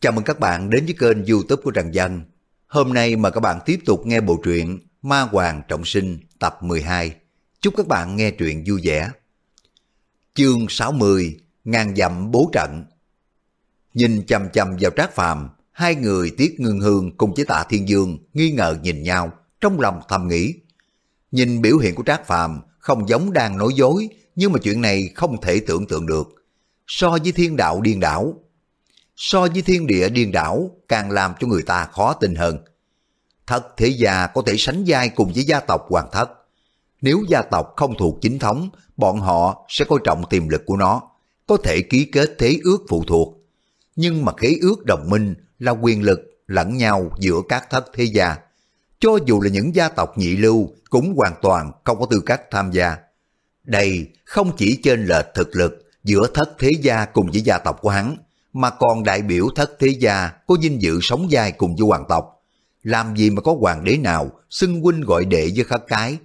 Chào mừng các bạn đến với kênh youtube của Trần Dân. Hôm nay mà các bạn tiếp tục nghe bộ truyện Ma Hoàng Trọng Sinh tập 12. Chúc các bạn nghe truyện vui vẻ. Chương 60 Ngàn dặm bố trận Nhìn chầm chầm vào Trác Phàm hai người Tiết Ngưng Hương cùng với Tạ Thiên Dương nghi ngờ nhìn nhau, trong lòng thầm nghĩ. Nhìn biểu hiện của Trác Phàm không giống đang nói dối, nhưng mà chuyện này không thể tưởng tượng được. So với thiên đạo điên đảo, so với thiên địa điên đảo càng làm cho người ta khó tin hơn. Thất thế gia có thể sánh vai cùng với gia tộc hoàng thất. Nếu gia tộc không thuộc chính thống, bọn họ sẽ coi trọng tiềm lực của nó, có thể ký kết thế ước phụ thuộc. Nhưng mà khế ước đồng minh là quyền lực lẫn nhau giữa các thất thế gia. Cho dù là những gia tộc nhị lưu cũng hoàn toàn không có tư cách tham gia. Đây không chỉ trên lệch thực lực giữa thất thế gia cùng với gia tộc của hắn, mà còn đại biểu thất thế gia có dinh dự sống dài cùng với hoàng tộc. Làm gì mà có hoàng đế nào xưng huynh gọi đệ với khất cái.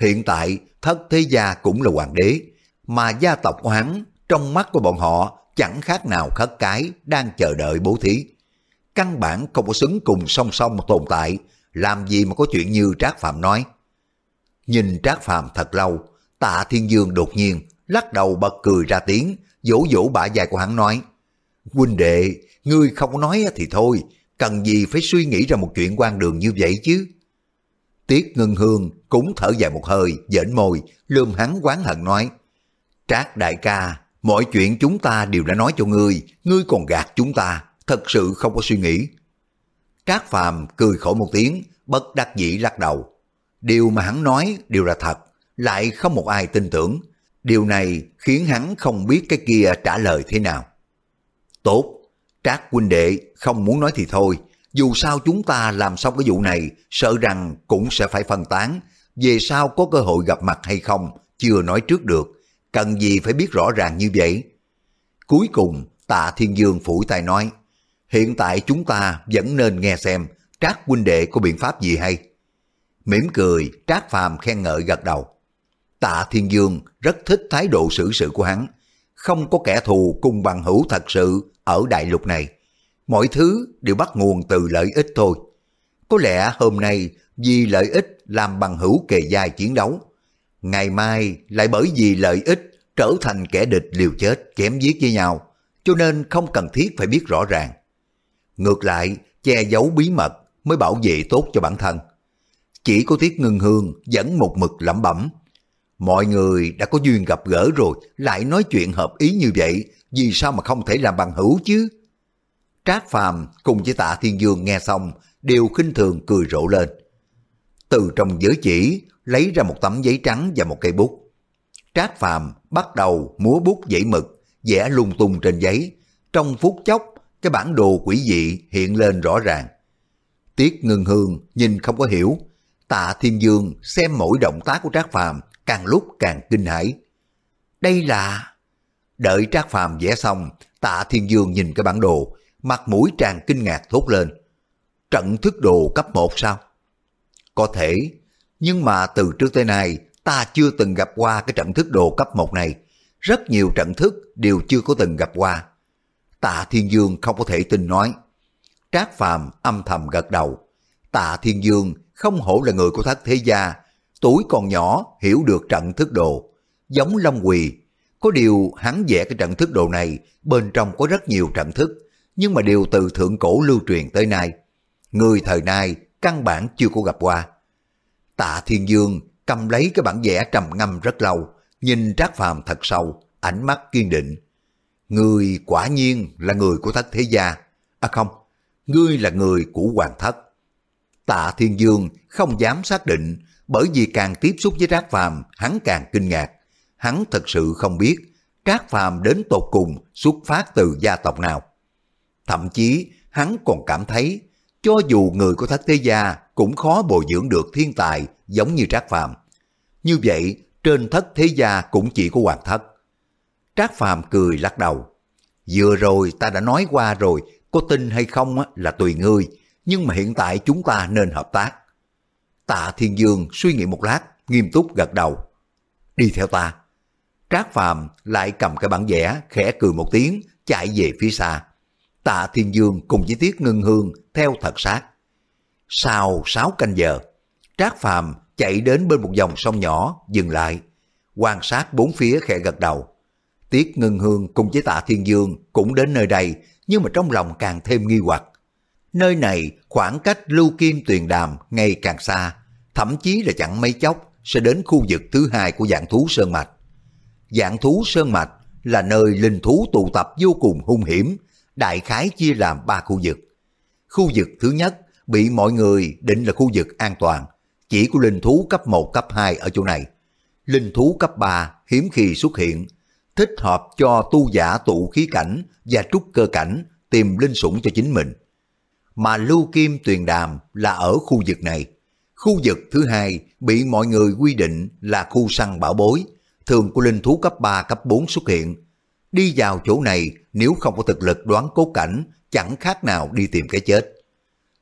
Hiện tại thất thế gia cũng là hoàng đế, mà gia tộc của hắn trong mắt của bọn họ chẳng khác nào khất cái đang chờ đợi bố thí. Căn bản không có xứng cùng song song tồn tại, làm gì mà có chuyện như Trác Phạm nói. Nhìn Trác Phạm thật lâu, tạ Thiên Dương đột nhiên lắc đầu bật cười ra tiếng, vỗ vỗ bả dài của hắn nói. Huynh đệ, ngươi không nói thì thôi, cần gì phải suy nghĩ ra một chuyện quan đường như vậy chứ? Tiết Ngân Hương cũng thở dài một hơi, dễn môi, lườm hắn quán hận nói. Trác đại ca, mọi chuyện chúng ta đều đã nói cho ngươi, ngươi còn gạt chúng ta, thật sự không có suy nghĩ. Trác Phàm cười khổ một tiếng, bất đắc dĩ lắc đầu. Điều mà hắn nói đều là thật, lại không một ai tin tưởng. Điều này khiến hắn không biết cái kia trả lời thế nào. Tốt, Trác huynh đệ không muốn nói thì thôi, dù sao chúng ta làm xong cái vụ này, sợ rằng cũng sẽ phải phân tán, về sau có cơ hội gặp mặt hay không, chưa nói trước được, cần gì phải biết rõ ràng như vậy. Cuối cùng, tạ Thiên Dương phủi tay nói, hiện tại chúng ta vẫn nên nghe xem Trác huynh đệ có biện pháp gì hay. Mỉm cười, Trác Phàm khen ngợi gật đầu. Tạ Thiên Dương rất thích thái độ xử sự của hắn, không có kẻ thù cùng bằng hữu thật sự ở đại lục này. Mọi thứ đều bắt nguồn từ lợi ích thôi. Có lẽ hôm nay vì lợi ích làm bằng hữu kề dài chiến đấu. Ngày mai lại bởi vì lợi ích trở thành kẻ địch liều chết chém giết với nhau, cho nên không cần thiết phải biết rõ ràng. Ngược lại, che giấu bí mật mới bảo vệ tốt cho bản thân. Chỉ có Tiết Ngân Hương vẫn một mực lẩm bẩm. Mọi người đã có duyên gặp gỡ rồi, lại nói chuyện hợp ý như vậy, vì sao mà không thể làm bằng hữu chứ? Trác Phàm cùng với tạ Thiên Dương nghe xong, đều khinh thường cười rộ lên. Từ trong giới chỉ, lấy ra một tấm giấy trắng và một cây bút. Trác Phàm bắt đầu múa bút dãy mực, vẽ lung tung trên giấy. Trong phút chốc, cái bản đồ quỷ dị hiện lên rõ ràng. Tiết ngưng Hương nhìn không có hiểu, Tạ Thiên Dương xem mỗi động tác của Trác Phàm càng lúc càng kinh hãi. Đây là... Đợi Trác Phàm vẽ xong, Tạ Thiên Dương nhìn cái bản đồ, mặt mũi tràn kinh ngạc thốt lên. Trận thức đồ cấp 1 sao? Có thể, nhưng mà từ trước tới nay ta chưa từng gặp qua cái trận thức đồ cấp 1 này. Rất nhiều trận thức đều chưa có từng gặp qua. Tạ Thiên Dương không có thể tin nói. Trác Phàm âm thầm gật đầu. Tạ Thiên Dương không hổ là người của thất thế gia, tuổi còn nhỏ hiểu được trận thức đồ, giống Long Quỳ. Có điều hắn vẽ cái trận thức đồ này, bên trong có rất nhiều trận thức, nhưng mà đều từ thượng cổ lưu truyền tới nay. Người thời nay căn bản chưa có gặp qua. Tạ Thiên Dương cầm lấy cái bản vẽ trầm ngâm rất lâu, nhìn Trác Phàm thật sâu, ánh mắt kiên định. Người quả nhiên là người của thất thế gia. À không, ngươi là người của hoàng thất. Tạ Thiên Dương không dám xác định, bởi vì càng tiếp xúc với Trác Phàm, hắn càng kinh ngạc. Hắn thật sự không biết Trác Phàm đến tột cùng xuất phát từ gia tộc nào. Thậm chí hắn còn cảm thấy cho dù người của thất thế gia cũng khó bồi dưỡng được thiên tài giống như Trác Phàm. Như vậy, trên thất thế gia cũng chỉ có hoàng thất. Trác Phàm cười lắc đầu. Vừa rồi ta đã nói qua rồi, có tin hay không là tùy ngươi, nhưng mà hiện tại chúng ta nên hợp tác. Tạ Thiên Dương suy nghĩ một lát, nghiêm túc gật đầu. Đi theo ta. Trác Phàm lại cầm cái bản vẽ, khẽ cười một tiếng, chạy về phía xa. Tạ Thiên Dương cùng với Tiết Ngân Hương theo thật sát. Sau 6 canh giờ, Trác Phàm chạy đến bên một dòng sông nhỏ, dừng lại, quan sát bốn phía khẽ gật đầu. Tiết Ngân Hương cùng với Tạ Thiên Dương cũng đến nơi đây, nhưng mà trong lòng càng thêm nghi hoặc. Nơi này khoảng cách Lưu Kim Tuyền Đàm ngày càng xa, thậm chí là chẳng mấy chốc sẽ đến khu vực thứ hai của dạng thú Sơn Mạch. Dạng thú Sơn Mạch là nơi linh thú tụ tập vô cùng hung hiểm, đại khái chia làm ba khu vực. Khu vực thứ nhất bị mọi người định là khu vực an toàn, chỉ có linh thú cấp 1, cấp 2 ở chỗ này. Linh thú cấp 3 hiếm khi xuất hiện, thích hợp cho tu giả tụ khí cảnh và trúc cơ cảnh tìm linh sủng cho chính mình. Mà lưu kim tuyền đàm là ở khu vực này. Khu vực thứ hai bị mọi người quy định là khu săn bảo bối, thường của linh thú cấp 3, cấp 4 xuất hiện. Đi vào chỗ này nếu không có thực lực đoán cốt cảnh chẳng khác nào đi tìm cái chết.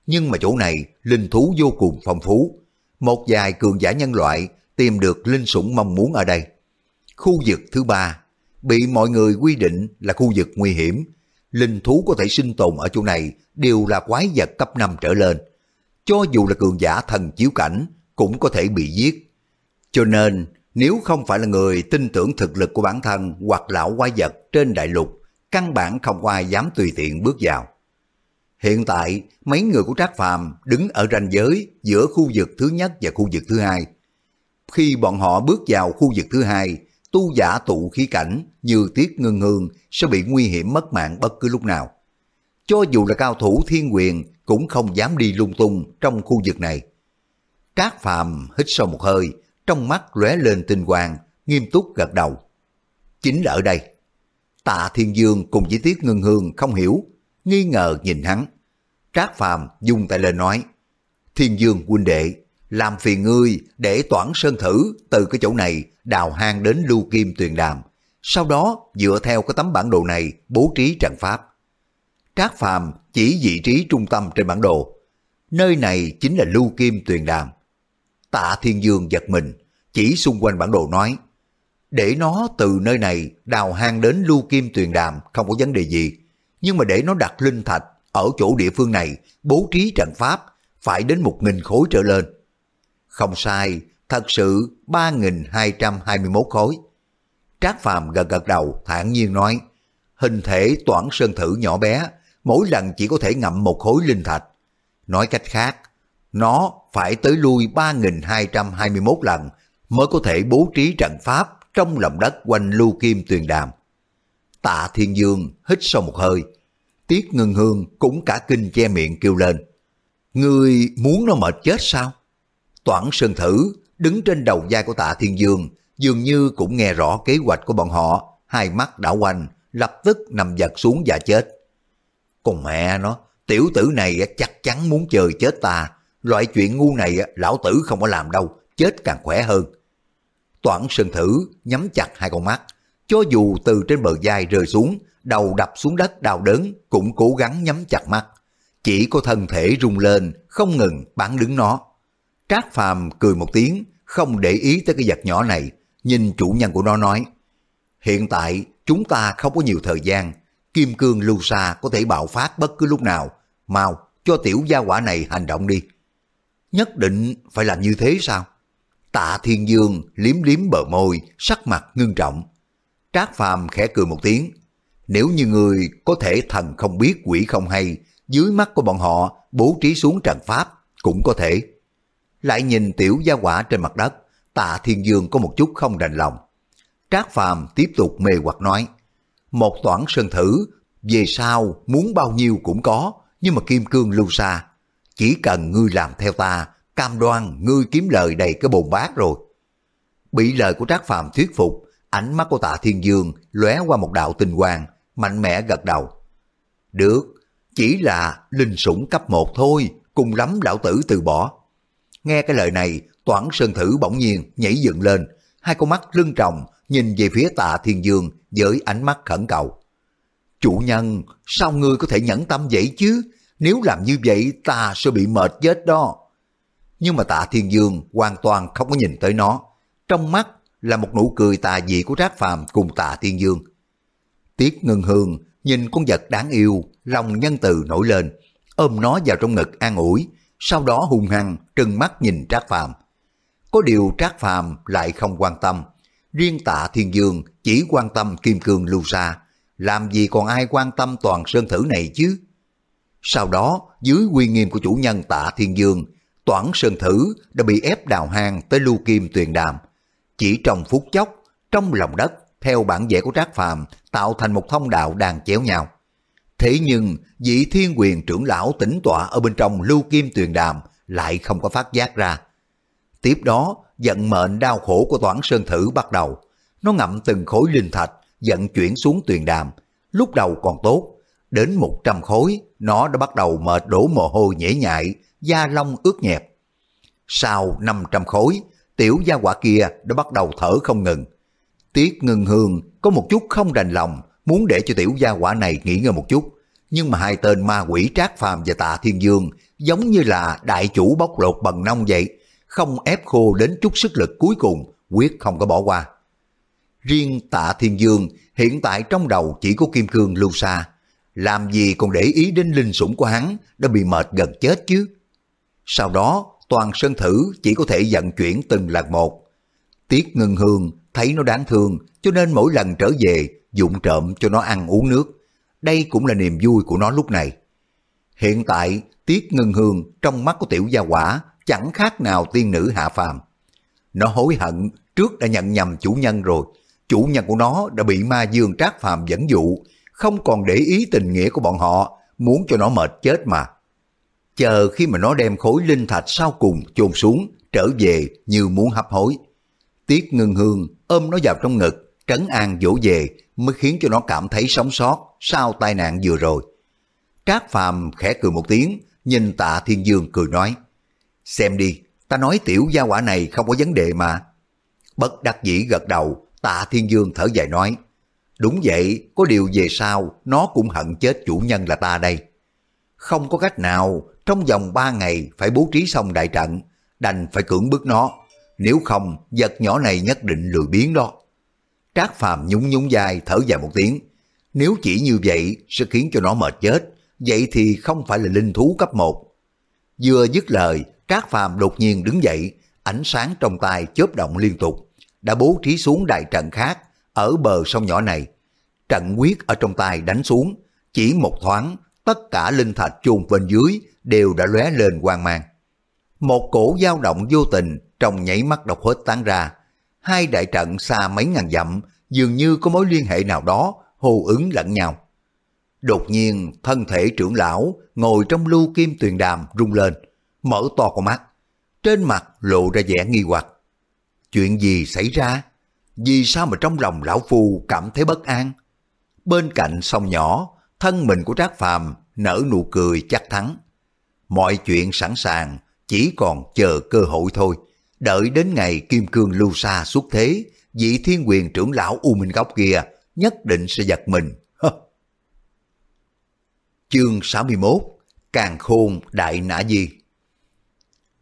Nhưng mà chỗ này linh thú vô cùng phong phú. Một vài cường giả nhân loại tìm được linh sủng mong muốn ở đây. Khu vực thứ ba bị mọi người quy định là khu vực nguy hiểm. Linh thú có thể sinh tồn ở chỗ này đều là quái vật cấp 5 trở lên. Cho dù là cường giả thần chiếu cảnh cũng có thể bị giết. Cho nên nếu không phải là người tin tưởng thực lực của bản thân hoặc lão quái vật trên đại lục, căn bản không ai dám tùy tiện bước vào. Hiện tại, mấy người của Trác Phàm đứng ở ranh giới giữa khu vực thứ nhất và khu vực thứ hai. Khi bọn họ bước vào khu vực thứ hai, tu giả tụ khí cảnh như Tiết ngưng Hương sẽ bị nguy hiểm mất mạng bất cứ lúc nào. Cho dù là cao thủ thiên quyền cũng không dám đi lung tung trong khu vực này. Trác Phàm hít sâu một hơi, trong mắt lóe lên tinh quang, nghiêm túc gật đầu. Chính là ở đây. Tạ Thiên Dương cùng với Tiết Ngân Hương không hiểu, nghi ngờ nhìn hắn. Trác Phàm dùng tay lên nói, Thiên Dương huynh đệ, làm phiền ngươi để toản sơn thử từ cái chỗ này đào hang đến lưu kim tuyền đàm. Sau đó dựa theo cái tấm bản đồ này bố trí trận pháp. Trác Phàm chỉ vị trí trung tâm trên bản đồ. Nơi này chính là lưu kim tuyền đàm. Tạ Thiên Dương giật mình, chỉ xung quanh bản đồ nói, để nó từ nơi này đào hang đến lưu kim tuyền đàm không có vấn đề gì, nhưng mà để nó đặt linh thạch ở chỗ địa phương này bố trí trận pháp phải đến một nghìn khối trở lên. Không sai, thật sự 3.221 khối. Trác Phàm gật gật đầu thản nhiên nói, hình thể toản sơn thử nhỏ bé, mỗi lần chỉ có thể ngậm một khối linh thạch. Nói cách khác, nó phải tới lui 3.221 lần mới có thể bố trí trận pháp trong lòng đất quanh lưu kim tuyền đàm. Tạ Thiên Dương hít sâu một hơi, Tiết Ngân Hương cũng cả kinh che miệng kêu lên. Ngươi muốn nó mệt chết sao? Toản Sơn Thử đứng trên đầu vai của tạ Thiên Dương, dường như cũng nghe rõ kế hoạch của bọn họ, hai mắt đảo quanh, lập tức nằm giật xuống và chết. Còn mẹ nó, tiểu tử này chắc chắn muốn chơi chết ta, loại chuyện ngu này lão tử không có làm đâu, chết càng khỏe hơn. Toản Sơn Thử nhắm chặt hai con mắt, cho dù từ trên bờ vai rơi xuống, đầu đập xuống đất đau đớn cũng cố gắng nhắm chặt mắt. Chỉ có thân thể rung lên, không ngừng bán đứng nó. Trác Phàm cười một tiếng, không để ý tới cái vật nhỏ này, nhìn chủ nhân của nó nói, hiện tại chúng ta không có nhiều thời gian, kim cương lưu sa có thể bạo phát bất cứ lúc nào, mau cho tiểu gia quả này hành động đi. Nhất định phải làm như thế sao? Tạ Thiên Dương liếm liếm bờ môi, sắc mặt ngưng trọng. Trác Phàm khẽ cười một tiếng, nếu như người có thể thần không biết quỷ không hay, dưới mắt của bọn họ bố trí xuống trận pháp cũng có thể. Lại nhìn tiểu gia quả trên mặt đất, tạ thiên dương có một chút không đành lòng. Trác Phàm tiếp tục mê hoặc nói, một toản sơn thử, về sau muốn bao nhiêu cũng có, nhưng mà kim cương lưu xa. Chỉ cần ngươi làm theo ta, cam đoan ngươi kiếm lời đầy cái bồn bát rồi. Bị lời của Trác Phàm thuyết phục, ánh mắt của tạ thiên dương lóe qua một đạo tinh quang, mạnh mẽ gật đầu. Được, chỉ là linh sủng cấp một thôi, cùng lắm lão tử từ bỏ. Nghe cái lời này, Toản Sơn Thử bỗng nhiên nhảy dựng lên, hai con mắt lưng tròng nhìn về phía tạ thiên dương với ánh mắt khẩn cầu. Chủ nhân, sao ngươi có thể nhẫn tâm vậy chứ? Nếu làm như vậy ta sẽ bị mệt chết đó. Nhưng mà tạ thiên dương hoàn toàn không có nhìn tới nó. Trong mắt là một nụ cười tà dị của Trác Phàm cùng tạ thiên dương. Tiết Ngân Hương nhìn con vật đáng yêu, lòng nhân từ nổi lên, ôm nó vào trong ngực an ủi, sau đó hung hăng trừng mắt nhìn Trác Phàm. Có điều Trác Phàm lại không quan tâm, riêng Tạ Thiên Dương chỉ quan tâm Kim Cương Lưu Sa, làm gì còn ai quan tâm toàn sơn thử này chứ? Sau đó, dưới uy nghiêm của chủ nhân Tạ Thiên Dương, Toản Sơn Thử đã bị ép đào hang tới lưu kim tuyền đàm. Chỉ trong phút chốc, trong lòng đất, theo bản vẽ của Trác Phàm tạo thành một thông đạo đang chéo nhau. Thế nhưng, vị thiên quyền trưởng lão tĩnh tọa ở bên trong lưu kim tuyền đàm lại không có phát giác ra. Tiếp đó, vận mệnh đau khổ của Toản Sơn Thử bắt đầu. Nó ngậm từng khối linh thạch, vận chuyển xuống tuyền đàm. Lúc đầu còn tốt, đến 100 khối, nó đã bắt đầu mệt đổ mồ hôi nhễ nhại, da lông ướt nhẹp. Sau 500 khối, tiểu gia quả kia đã bắt đầu thở không ngừng. Tiết ngừng hương có một chút không đành lòng, muốn để cho tiểu gia quả này nghỉ ngơi một chút. Nhưng mà hai tên ma quỷ trác phàm và tạ thiên dương giống như là đại chủ bóc lột bằng nông vậy, không ép khô đến chút sức lực cuối cùng, quyết không có bỏ qua. Riêng tạ thiên dương hiện tại trong đầu chỉ có kim cương lưu xa, làm gì còn để ý đến linh sủng của hắn đã bị mệt gần chết chứ. Sau đó, toàn sơn thử chỉ có thể vận chuyển từng lần một. Tiết ngân hương thấy nó đáng thương cho nên mỗi lần trở về dụng trộm cho nó ăn uống nước. Đây cũng là niềm vui của nó lúc này. Hiện tại, Tiết Ngân Hương trong mắt của tiểu gia quả chẳng khác nào tiên nữ hạ phàm. Nó hối hận trước đã nhận nhầm chủ nhân rồi. Chủ nhân của nó đã bị ma dương trác phàm dẫn dụ, không còn để ý tình nghĩa của bọn họ, muốn cho nó mệt chết mà. Chờ khi mà nó đem khối linh thạch sau cùng chôn xuống, trở về như muốn hấp hối. Tiết ngưng hương ôm nó vào trong ngực, trấn an dỗ về mới khiến cho nó cảm thấy sống sót sau tai nạn vừa rồi. Trác Phàm khẽ cười một tiếng, nhìn tạ thiên dương cười nói, xem đi, ta nói tiểu gia quả này không có vấn đề mà. Bất đắc dĩ gật đầu, tạ thiên dương thở dài nói, đúng vậy, có điều về sau nó cũng hận chết chủ nhân là ta đây. Không có cách nào, trong vòng ba ngày phải bố trí xong đại trận, đành phải cưỡng bức nó, nếu không vật nhỏ này nhất định lười biến đó. Trác Phàm nhún nhún dài thở dài một tiếng, nếu chỉ như vậy sẽ khiến cho nó mệt chết, vậy thì không phải là linh thú cấp 1. Vừa dứt lời, Trác Phàm đột nhiên đứng dậy, ánh sáng trong tay chớp động liên tục, đã bố trí xuống đại trận khác ở bờ sông nhỏ này. Trận quyết ở trong tay đánh xuống, chỉ một thoáng, tất cả linh thạch chôn bên dưới đều đã lóe lên quang mang. Một cổ dao động vô tình trong nhảy mắt độc hết tán ra. Hai đại trận xa mấy ngàn dặm dường như có mối liên hệ nào đó hô ứng lẫn nhau. Đột nhiên thân thể trưởng lão ngồi trong lưu kim tuyền đàm rung lên, mở to con mắt. Trên mặt lộ ra vẻ nghi hoặc. Chuyện gì xảy ra? Vì sao mà trong lòng lão phu cảm thấy bất an? Bên cạnh sông nhỏ, thân mình của Trác Phàm nở nụ cười chắc thắng. Mọi chuyện sẵn sàng, chỉ còn chờ cơ hội thôi. Đợi đến ngày Kim Cương lưu sa xuất thế, vị thiên quyền trưởng lão U Minh Góc kia nhất định sẽ giật mình. Chương 61 Càng khôn đại nã di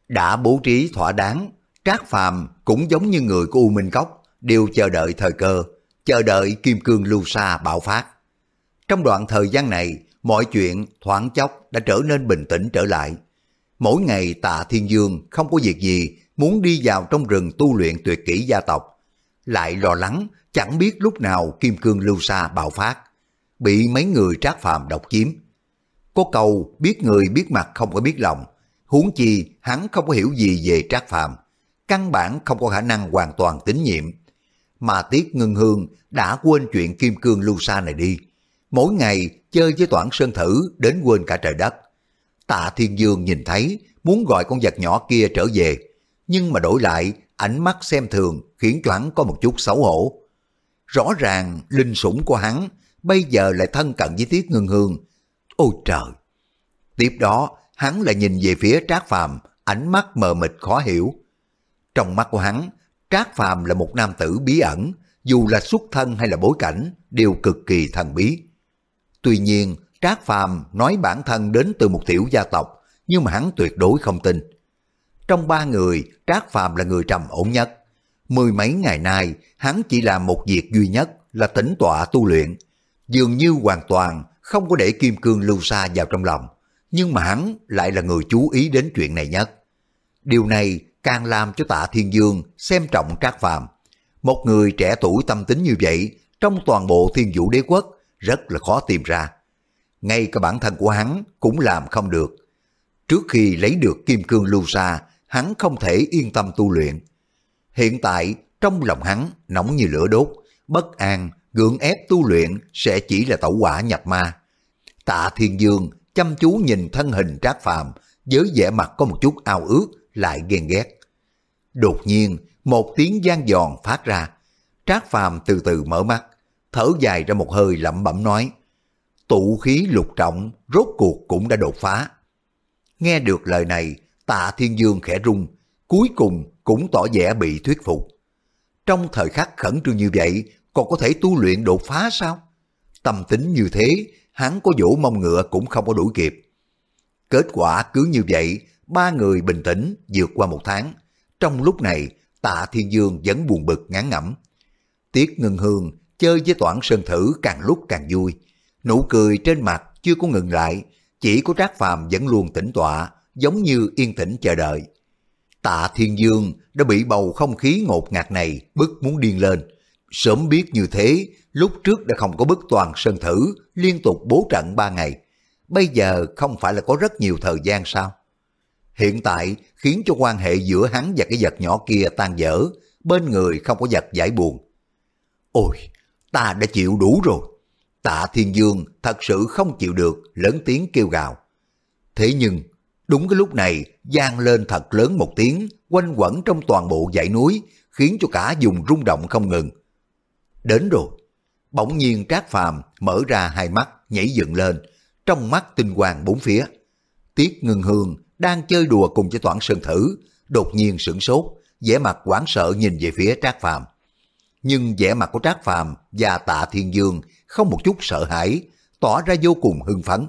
Đã bố trí thỏa đáng, Trác Phàm cũng giống như người của U Minh Cốc, đều chờ đợi thời cơ, chờ đợi Kim Cương lưu sa bạo phát. Trong đoạn thời gian này, mọi chuyện thoáng chốc đã trở nên bình tĩnh trở lại. Mỗi ngày tạ Thiên Dương không có việc gì muốn đi vào trong rừng tu luyện tuyệt kỹ gia tộc. Lại lo lắng chẳng biết lúc nào kim cương lưu sa bạo phát, bị mấy người trác phàm độc chiếm. Có câu biết người biết mặt không có biết lòng, huống chi hắn không có hiểu gì về trác phàm, căn bản không có khả năng hoàn toàn tín nhiệm. Mà Tiết Ngân Hương đã quên chuyện kim cương lưu sa này đi. Mỗi ngày chơi với Toản Sơn Thử đến quên cả trời đất. Tạ Thiên Dương nhìn thấy, muốn gọi con vật nhỏ kia trở về, nhưng mà đổi lại, ánh mắt xem thường khiến cho hắn có một chút xấu hổ. Rõ ràng, linh sủng của hắn, bây giờ lại thân cận với Tiết Ngân Hương. Ôi trời! Tiếp đó, hắn lại nhìn về phía Trác Phàm, ánh mắt mờ mịt khó hiểu. Trong mắt của hắn, Trác Phàm là một nam tử bí ẩn, dù là xuất thân hay là bối cảnh, đều cực kỳ thần bí. Tuy nhiên, Trác Phàm nói bản thân đến từ một tiểu gia tộc, nhưng mà hắn tuyệt đối không tin. Trong ba người, Trác Phàm là người trầm ổn nhất. Mười mấy ngày nay, hắn chỉ làm một việc duy nhất là tĩnh tọa tu luyện. dường như hoàn toàn không có để kim cương lưu xa vào trong lòng, nhưng mà hắn lại là người chú ý đến chuyện này nhất. Điều này càng làm cho tạ thiên dương xem trọng trác phàm. Một người trẻ tuổi tâm tính như vậy, trong toàn bộ thiên vũ đế quốc, rất là khó tìm ra. Ngay cả bản thân của hắn cũng làm không được. Trước khi lấy được kim cương lưu xa, hắn không thể yên tâm tu luyện. Hiện tại, trong lòng hắn nóng như lửa đốt, bất an, gượng ép tu luyện sẽ chỉ là tẩu quả nhập ma. Tạ Thiên Dương chăm chú nhìn thân hình trác phàm với vẻ mặt có một chút ao ước lại ghen ghét. Đột nhiên, một tiếng gian giòn phát ra. Trác phàm từ từ mở mắt, thở dài ra một hơi lẩm bẩm nói. Tụ khí lục trọng, rốt cuộc cũng đã đột phá. Nghe được lời này, tạ thiên dương khẽ rung, cuối cùng cũng tỏ vẻ bị thuyết phục. Trong thời khắc khẩn trương như vậy, còn có thể tu luyện đột phá sao? Tâm tính như thế, hắn có vỗ mông ngựa cũng không có đuổi kịp. Kết quả cứ như vậy, ba người bình tĩnh vượt qua một tháng. Trong lúc này, tạ thiên dương vẫn buồn bực ngán ngẩm. Tiết ngân hương chơi với toản sơn thử càng lúc càng vui. Nụ cười trên mặt chưa có ngừng lại, chỉ có trác phàm vẫn luôn tĩnh tọa, giống như yên tĩnh chờ đợi. Tạ Thiên Dương đã bị bầu không khí ngột ngạt này bức muốn điên lên. Sớm biết như thế, lúc trước đã không có bức toàn sơn thử, liên tục bố trận ba ngày. Bây giờ không phải là có rất nhiều thời gian sao? Hiện tại khiến cho quan hệ giữa hắn và cái vật nhỏ kia tan dở, bên người không có vật giải buồn. Ôi, ta đã chịu đủ rồi. Tạ Thiên Dương thật sự không chịu được, lớn tiếng kêu gào. Thế nhưng, đúng cái lúc này, gian lên thật lớn một tiếng, quanh quẩn trong toàn bộ dãy núi, khiến cho cả vùng rung động không ngừng. Đến rồi, bỗng nhiên Trác Phàm mở ra hai mắt, nhảy dựng lên, trong mắt tinh quang bốn phía. Tiết Ngân Hương đang chơi đùa cùng với Toản Sơn Thử, đột nhiên sửng sốt, vẻ mặt hoảng sợ nhìn về phía Trác Phàm. Nhưng vẻ mặt của Trác Phàm và Tạ Thiên Dương không một chút sợ hãi, tỏ ra vô cùng hưng phấn.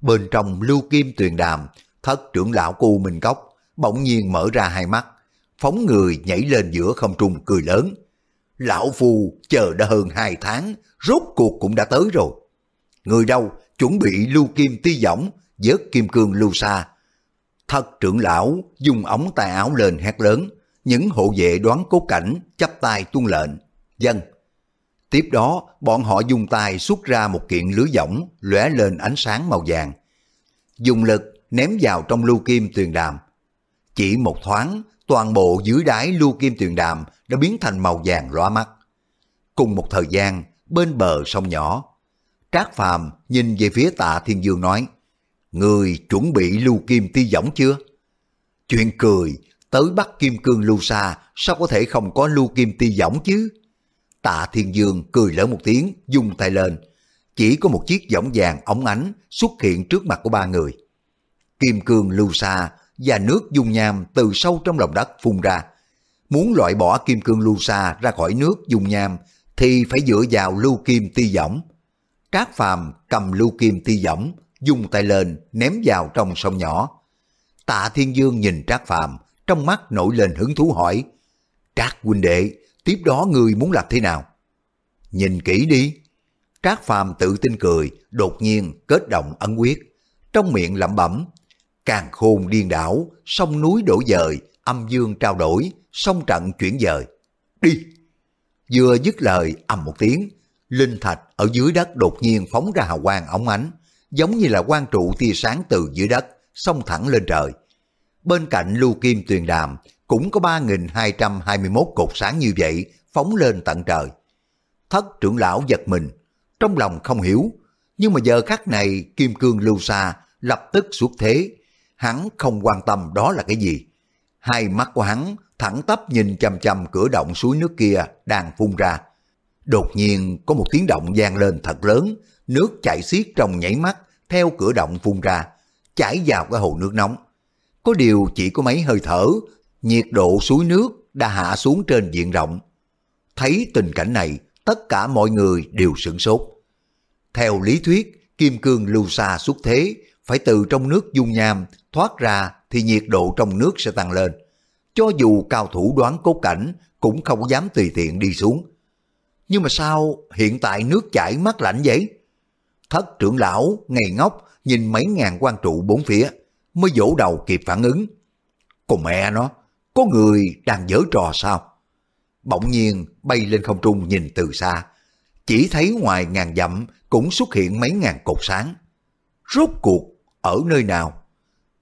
Bên trong lưu kim tuyền đàm, thất trưởng lão cu Minh Cốc bỗng nhiên mở ra hai mắt, phóng người nhảy lên giữa không trung cười lớn. Lão Phu chờ đã hơn hai tháng, rốt cuộc cũng đã tới rồi. Người đâu chuẩn bị lưu kim ti giỏng, vớt kim cương lưu xa. Thất trưởng lão dùng ống tay áo lên hét lớn, những hộ vệ đoán cốt cảnh chắp tay tuân lệnh. Dân. Tiếp đó, bọn họ dùng tay xuất ra một kiện lưới võng lóe lên ánh sáng màu vàng. Dùng lực ném vào trong lưu kim tuyền đàm. Chỉ một thoáng, toàn bộ dưới đáy lưu kim tuyền đàm đã biến thành màu vàng lóa mắt. Cùng một thời gian, bên bờ sông nhỏ, Trác Phàm nhìn về phía tạ Thiên Dương nói, Người chuẩn bị lưu kim ti võng chưa? Chuyện cười, tới bắt kim cương lưu xa, sao có thể không có lưu kim ti võng chứ? Tạ Thiên Dương cười lớn một tiếng, dung tay lên. Chỉ có một chiếc võng vàng ống ánh xuất hiện trước mặt của ba người. Kim cương lưu xa và nước dung nham từ sâu trong lòng đất phun ra. Muốn loại bỏ kim cương lưu xa ra khỏi nước dung nham thì phải dựa vào lưu kim ti võng. Trác Phàm cầm lưu kim ti võng, dùng tay lên ném vào trong sông nhỏ. Tạ Thiên Dương nhìn Trác Phàm, trong mắt nổi lên hứng thú hỏi: "Trác huynh đệ, tiếp đó người muốn làm thế nào?" "Nhìn kỹ đi." Trác Phàm tự tin cười, đột nhiên kết động ấn quyết, trong miệng lẩm bẩm: "Càng khôn điên đảo, sông núi đổ dời, âm dương trao đổi, sông trận chuyển dời. Đi!" Vừa dứt lời ầm một tiếng, linh thạch ở dưới đất đột nhiên phóng ra hào quang óng ánh, giống như là quang trụ tia sáng từ dưới đất, xông thẳng lên trời. Bên cạnh lưu kim tuyền đàm cũng có 3.221 cột sáng như vậy phóng lên tận trời. Thất trưởng lão giật mình, trong lòng không hiểu, nhưng mà giờ khắc này kim cương lưu xa lập tức xuất thế, hắn không quan tâm đó là cái gì. Hai mắt của hắn thẳng tắp nhìn chăm chăm cửa động suối nước kia đang phun ra. Đột nhiên có một tiếng động vang lên thật lớn, nước chảy xiết trong nhảy mắt theo cửa động phun ra, chảy vào cái hồ nước nóng. Có điều chỉ có mấy hơi thở, nhiệt độ suối nước đã hạ xuống trên diện rộng. Thấy tình cảnh này, tất cả mọi người đều sửng sốt. Theo lý thuyết, kim cương lưu xa xuất thế, phải từ trong nước dung nham thoát ra thì nhiệt độ trong nước sẽ tăng lên. Cho dù cao thủ đoán cốt cảnh cũng không dám tùy tiện đi xuống. nhưng mà sao hiện tại nước chảy mát lạnh vậy? Thất trưởng lão ngày ngốc nhìn mấy ngàn quan trụ bốn phía, mới vỗ đầu kịp phản ứng. Còn mẹ nó, có người đang dở trò sao? Bỗng nhiên bay lên không trung nhìn từ xa, chỉ thấy ngoài ngàn dặm cũng xuất hiện mấy ngàn cột sáng. Rốt cuộc ở nơi nào?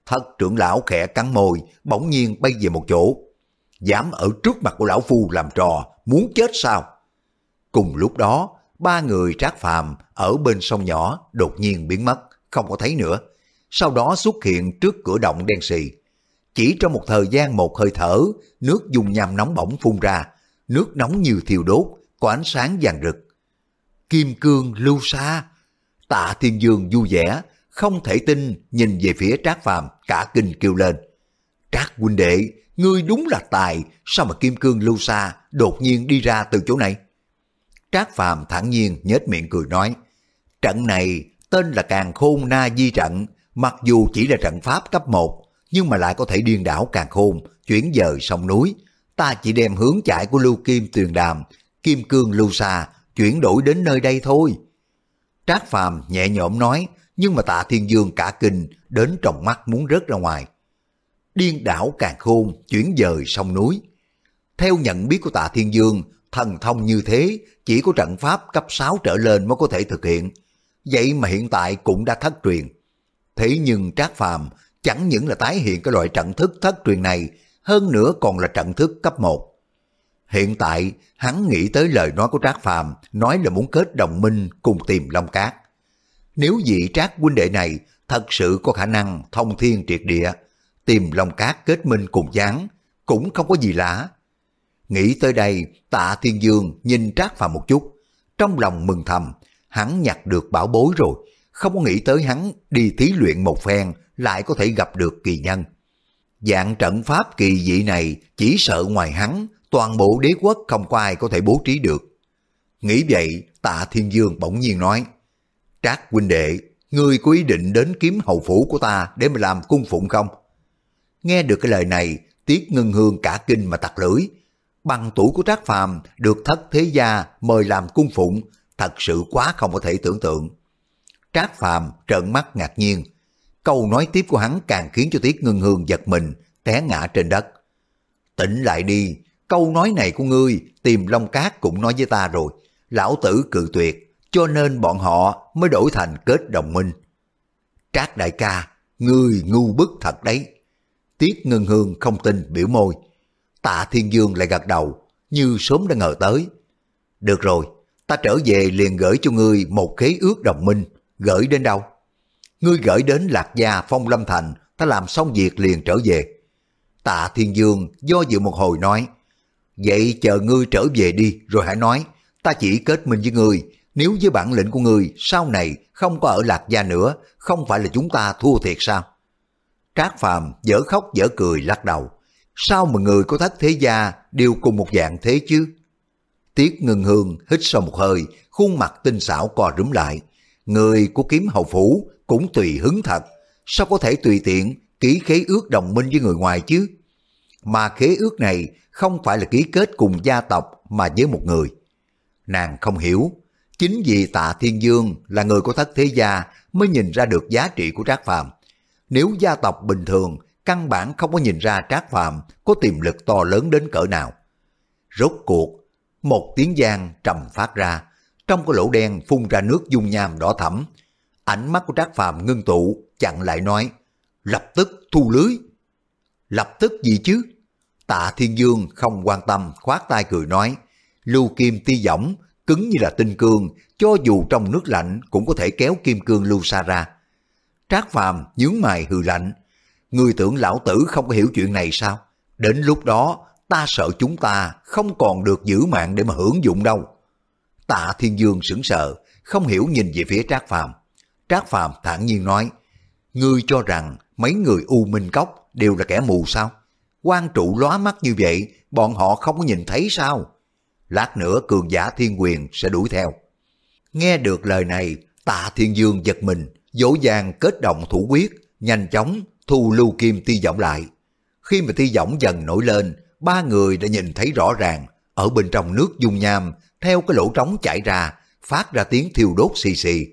Thất trưởng lão khẽ cắn môi, bỗng nhiên bay về một chỗ. Dám ở trước mặt của lão phu làm trò, muốn chết sao? Cùng lúc đó, ba người trác phàm ở bên sông nhỏ đột nhiên biến mất, không có thấy nữa. Sau đó xuất hiện trước cửa động đen xì. Chỉ trong một thời gian một hơi thở, nước dùng nham nóng bỏng phun ra, nước nóng như thiêu đốt, có ánh sáng vàng rực. Kim cương lưu xa, tạ thiên dương vui vẻ, không thể tin nhìn về phía trác phàm cả kinh kêu lên. Trác huynh đệ, ngươi đúng là tài, sao mà kim cương lưu xa đột nhiên đi ra từ chỗ này? Trác Phàm thản nhiên nhếch miệng cười nói, trận này tên là Càng Khôn Na Di Trận, mặc dù chỉ là trận pháp cấp 1, nhưng mà lại có thể điên đảo Càng Khôn, chuyển dời sông núi. Ta chỉ đem hướng chạy của Lưu Kim Tuyền Đàm, Kim Cương Lưu Sa, chuyển đổi đến nơi đây thôi. Trác Phàm nhẹ nhõm nói, nhưng mà tạ thiên dương cả kinh, đến trong mắt muốn rớt ra ngoài. Điên đảo Càng Khôn, chuyển dời sông núi. Theo nhận biết của tạ thiên dương, thần thông như thế chỉ có trận pháp cấp 6 trở lên mới có thể thực hiện. Vậy mà hiện tại cũng đã thất truyền. Thế nhưng Trác Phàm chẳng những là tái hiện cái loại trận thức thất truyền này, hơn nữa còn là trận thức cấp 1. Hiện tại, hắn nghĩ tới lời nói của Trác Phàm nói là muốn kết đồng minh cùng tìm Long Cát. Nếu vị Trác huynh đệ này thật sự có khả năng thông thiên triệt địa, tìm lòng Cát kết minh cùng gián, cũng không có gì lạ. Nghĩ tới đây, tạ thiên dương nhìn Trác Phàm một chút, trong lòng mừng thầm, hắn nhặt được bảo bối rồi, không có nghĩ tới hắn đi thí luyện một phen lại có thể gặp được kỳ nhân. Dạng trận pháp kỳ dị này chỉ sợ ngoài hắn, toàn bộ đế quốc không có ai có thể bố trí được. Nghĩ vậy, tạ thiên dương bỗng nhiên nói, Trác huynh đệ, ngươi có ý định đến kiếm hầu phủ của ta để mà làm cung phụng không? Nghe được cái lời này, Tiết Ngân Hương cả kinh mà tặc lưỡi, bằng tuổi của Trác Phàm được thất thế gia mời làm cung phụng, thật sự quá không có thể tưởng tượng. Trác Phàm trợn mắt ngạc nhiên, câu nói tiếp của hắn càng khiến cho Tiết Ngân Hương giật mình, té ngã trên đất. Tỉnh lại đi, câu nói này của ngươi tìm Long Cát cũng nói với ta rồi, lão tử cự tuyệt, cho nên bọn họ mới đổi thành kết đồng minh. Trác đại ca, ngươi ngu bức thật đấy. Tiết Ngân Hương không tin biểu môi, Tạ Thiên Dương lại gật đầu, như sớm đã ngờ tới. Được rồi, ta trở về liền gửi cho ngươi một khế ước đồng minh, gửi đến đâu? Ngươi gửi đến Lạc Gia Phong Lâm Thành, ta làm xong việc liền trở về. Tạ Thiên Dương do dự một hồi nói, vậy chờ ngươi trở về đi rồi hãy nói, ta chỉ kết minh với ngươi, nếu với bản lĩnh của người sau này không có ở Lạc Gia nữa, không phải là chúng ta thua thiệt sao? Trác Phàm dở khóc dở cười lắc đầu. Sao mà người có thất thế gia đều cùng một dạng thế chứ? Tiết ngừng hương hít sâu một hơi, khuôn mặt tinh xảo co rúm lại. Người của kiếm hầu phủ cũng tùy hứng thật. Sao có thể tùy tiện ký khế ước đồng minh với người ngoài chứ? Mà khế ước này không phải là ký kết cùng gia tộc mà với một người. Nàng không hiểu, chính vì tạ thiên dương là người của thất thế gia mới nhìn ra được giá trị của trác phàm. Nếu gia tộc bình thường căn bản không có nhìn ra Trác Phàm có tiềm lực to lớn đến cỡ nào. Rốt cuộc, một tiếng giang trầm phát ra, trong cái lỗ đen phun ra nước dung nham đỏ thẫm. Ánh mắt của Trác Phàm ngưng tụ, chặn lại nói, lập tức thu lưới. Lập tức gì chứ? Tạ Thiên Dương không quan tâm, khoát tay cười nói, lưu kim ti giỏng, cứng như là tinh cương, cho dù trong nước lạnh cũng có thể kéo kim cương lưu xa ra. Trác Phàm nhướng mày hừ lạnh, Người tưởng lão tử không có hiểu chuyện này sao? Đến lúc đó, ta sợ chúng ta không còn được giữ mạng để mà hưởng dụng đâu. Tạ Thiên Dương sững sờ, không hiểu nhìn về phía Trác Phàm. Trác Phàm thản nhiên nói, ngươi cho rằng mấy người U Minh Cốc đều là kẻ mù sao? quan trụ lóa mắt như vậy, bọn họ không có nhìn thấy sao? Lát nữa cường giả thiên quyền sẽ đuổi theo. Nghe được lời này, tạ thiên dương giật mình, dỗ dàng kết động thủ quyết, nhanh chóng thu lưu kim ti giọng lại. Khi mà ti giọng dần nổi lên, ba người đã nhìn thấy rõ ràng, ở bên trong nước dung nham, theo cái lỗ trống chảy ra, phát ra tiếng thiêu đốt xì xì,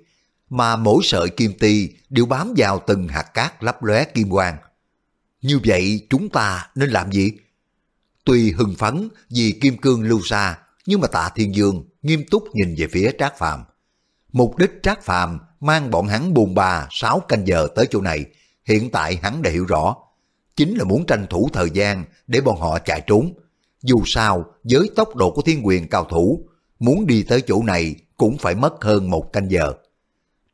mà mỗi sợi kim ti đều bám vào từng hạt cát lấp lóe kim quang. Như vậy chúng ta nên làm gì? Tuy hưng phấn vì kim cương lưu xa, nhưng mà tạ thiên dương nghiêm túc nhìn về phía Trác Phàm. Mục đích Trác Phàm mang bọn hắn buồn bà 6 canh giờ tới chỗ này, hiện tại hắn đã hiểu rõ. Chính là muốn tranh thủ thời gian để bọn họ chạy trốn. Dù sao, với tốc độ của thiên quyền cao thủ, muốn đi tới chỗ này cũng phải mất hơn một canh giờ.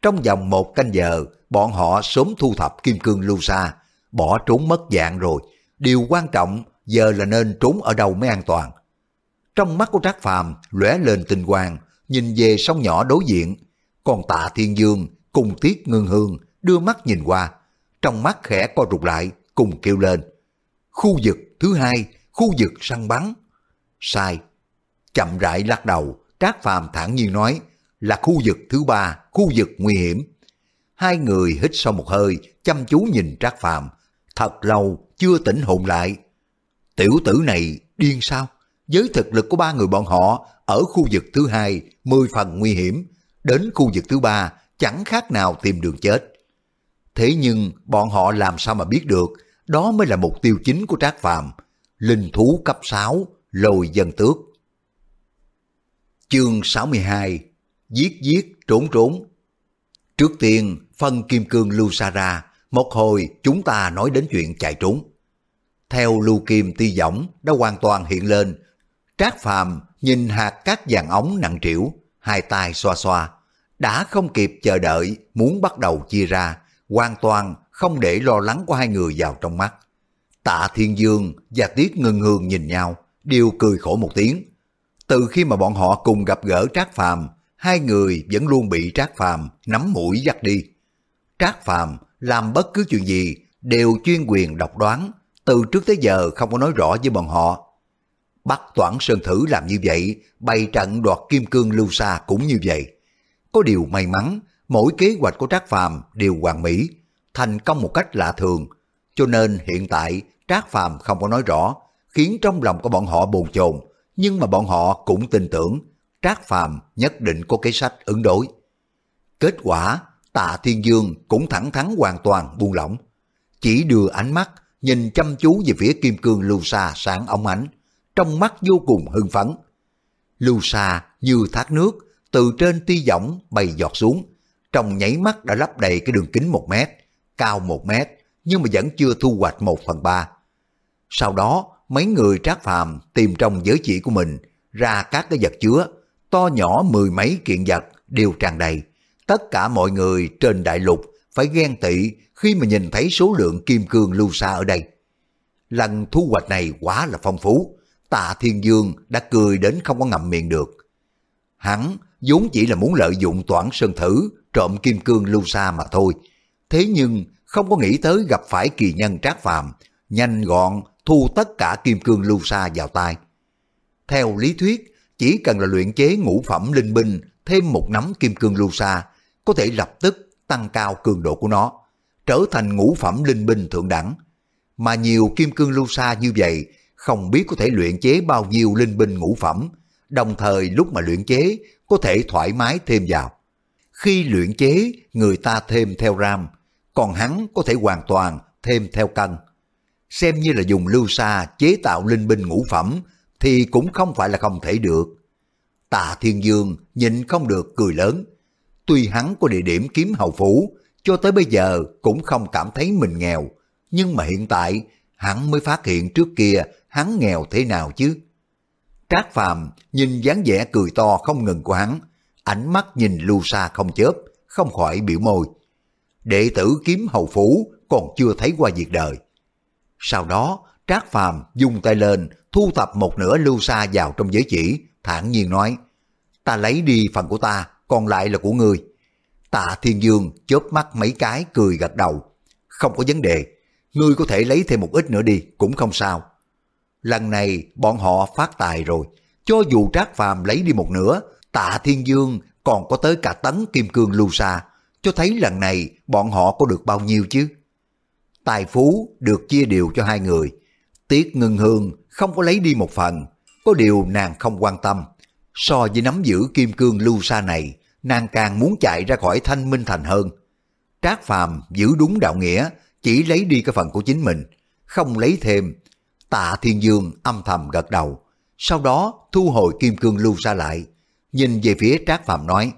Trong vòng một canh giờ, bọn họ sớm thu thập kim cương lưu xa, bỏ trốn mất dạng rồi. Điều quan trọng giờ là nên trốn ở đâu mới an toàn. Trong mắt của Trác Phàm lóe lên tinh quang, nhìn về sông nhỏ đối diện, còn tạ thiên dương cùng tiết ngưng hương đưa mắt nhìn qua, trong mắt khẽ co rụt lại, cùng kêu lên. Khu vực thứ hai, khu vực săn bắn. Sai. Chậm rãi lắc đầu, Trác Phàm thản nhiên nói là khu vực thứ ba, khu vực nguy hiểm. Hai người hít sâu một hơi, chăm chú nhìn Trác Phàm thật lâu chưa tỉnh hồn lại. Tiểu tử này điên sao? Với thực lực của ba người bọn họ ở khu vực thứ hai, mười phần nguy hiểm, đến khu vực thứ ba chẳng khác nào tìm đường chết. Thế nhưng bọn họ làm sao mà biết được đó mới là mục tiêu chính của Trác Phàm linh thú cấp 6, lồi dân tước. Chương 62 Giết giết trốn trốn Trước tiên, phân kim cương lưu xa ra, một hồi chúng ta nói đến chuyện chạy trốn. Theo lưu kim ti giỏng đã hoàn toàn hiện lên, Trác Phàm nhìn hạt cát vàng ống nặng trĩu, hai tay xoa xoa, đã không kịp chờ đợi muốn bắt đầu chia ra, hoàn toàn không để lo lắng của hai người vào trong mắt. Tạ Thiên Dương và Tiết Ngân Hương nhìn nhau, đều cười khổ một tiếng. Từ khi mà bọn họ cùng gặp gỡ Trác Phàm, hai người vẫn luôn bị Trác Phàm nắm mũi dắt đi. Trác Phàm làm bất cứ chuyện gì đều chuyên quyền độc đoán, từ trước tới giờ không có nói rõ với bọn họ. Bắt Toản Sơn Thử làm như vậy, bày trận đoạt kim cương lưu xa cũng như vậy. Có điều may mắn, mỗi kế hoạch của Trác Phàm đều hoàn mỹ, thành công một cách lạ thường, cho nên hiện tại Trác Phàm không có nói rõ, khiến trong lòng của bọn họ bồn chồn, nhưng mà bọn họ cũng tin tưởng Trác Phàm nhất định có kế sách ứng đối. Kết quả, Tạ Thiên Dương cũng thẳng thắn hoàn toàn buông lỏng, chỉ đưa ánh mắt nhìn chăm chú về phía kim cương lưu xa sáng ống ánh, trong mắt vô cùng hưng phấn. Lưu xa như thác nước, từ trên ti võng bay giọt xuống, trong nháy mắt đã lấp đầy cái đường kính một mét, cao một mét, nhưng mà vẫn chưa thu hoạch một phần ba. Sau đó, mấy người trác phàm tìm trong giới chỉ của mình ra các cái vật chứa, to nhỏ mười mấy kiện vật đều tràn đầy. Tất cả mọi người trên đại lục phải ghen tị khi mà nhìn thấy số lượng kim cương lưu xa ở đây. Lần thu hoạch này quá là phong phú, tạ thiên dương đã cười đến không có ngậm miệng được. Hắn vốn chỉ là muốn lợi dụng toản sơn thử trộm kim cương lưu xa mà thôi. Thế nhưng không có nghĩ tới gặp phải kỳ nhân trác phàm, nhanh gọn thu tất cả kim cương lưu xa vào tay. Theo lý thuyết, chỉ cần là luyện chế ngũ phẩm linh binh thêm một nắm kim cương lưu xa, có thể lập tức tăng cao cường độ của nó, trở thành ngũ phẩm linh binh thượng đẳng. Mà nhiều kim cương lưu xa như vậy, không biết có thể luyện chế bao nhiêu linh binh ngũ phẩm, đồng thời lúc mà luyện chế có thể thoải mái thêm vào. Khi luyện chế, người ta thêm theo ram, còn hắn có thể hoàn toàn thêm theo cân. Xem như là dùng lưu sa chế tạo linh binh ngũ phẩm thì cũng không phải là không thể được. Tạ Thiên Dương nhìn không được cười lớn. Tuy hắn có địa điểm kiếm hầu phủ, cho tới bây giờ cũng không cảm thấy mình nghèo. Nhưng mà hiện tại, hắn mới phát hiện trước kia hắn nghèo thế nào chứ. Trác Phàm nhìn dáng vẻ cười to không ngừng của hắn, ánh mắt nhìn lưu sa không chớp, không khỏi biểu môi. Đệ tử kiếm hầu phủ còn chưa thấy qua việc đời. Sau đó, Trác Phàm dùng tay lên, thu thập một nửa lưu sa vào trong giới chỉ, thản nhiên nói, ta lấy đi phần của ta, còn lại là của ngươi. Tạ Thiên Dương chớp mắt mấy cái cười gật đầu. Không có vấn đề, ngươi có thể lấy thêm một ít nữa đi, cũng không sao. Lần này bọn họ phát tài rồi, cho dù Trác Phàm lấy đi một nửa, Tạ Thiên Dương còn có tới cả tấn kim cương lưu xa, cho thấy lần này bọn họ có được bao nhiêu chứ. Tài phú được chia đều cho hai người, Tiết Ngân Hương không có lấy đi một phần, có điều nàng không quan tâm. So với nắm giữ kim cương lưu xa này, nàng càng muốn chạy ra khỏi thanh minh thành hơn. Trác Phàm giữ đúng đạo nghĩa, chỉ lấy đi cái phần của chính mình, không lấy thêm. Tạ Thiên Dương âm thầm gật đầu, sau đó thu hồi kim cương lưu ra lại, nhìn về phía Trác Phạm nói,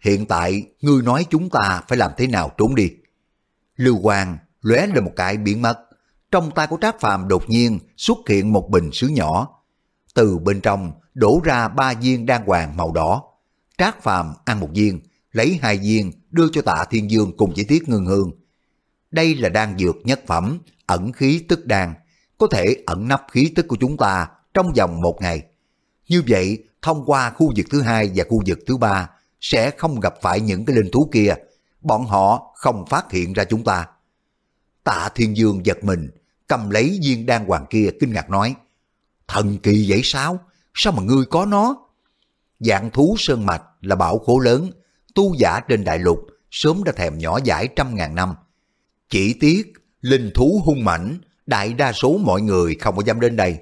hiện tại ngươi nói chúng ta phải làm thế nào trốn đi. Lưu Quang lóe lên một cái biến mất, trong tay của Trác Phạm đột nhiên xuất hiện một bình sứ nhỏ, từ bên trong đổ ra ba viên đan hoàng màu đỏ. Trác Phạm ăn một viên, lấy hai viên đưa cho Tạ Thiên Dương cùng chỉ tiết ngưng hương. Đây là đan dược nhất phẩm, ẩn khí tức đan, có thể ẩn nấp khí tức của chúng ta trong vòng một ngày. Như vậy, thông qua khu vực thứ hai và khu vực thứ ba sẽ không gặp phải những cái linh thú kia, bọn họ không phát hiện ra chúng ta. Tạ Thiên Dương giật mình, cầm lấy viên đan hoàng kia kinh ngạc nói, thần kỳ vậy sao? Sao mà ngươi có nó? Dạng thú sơn mạch là bảo khố lớn, tu giả trên đại lục sớm đã thèm nhỏ dãi trăm ngàn năm. Chỉ tiếc, linh thú hung mãnh, đại đa số mọi người không có dám đến đây.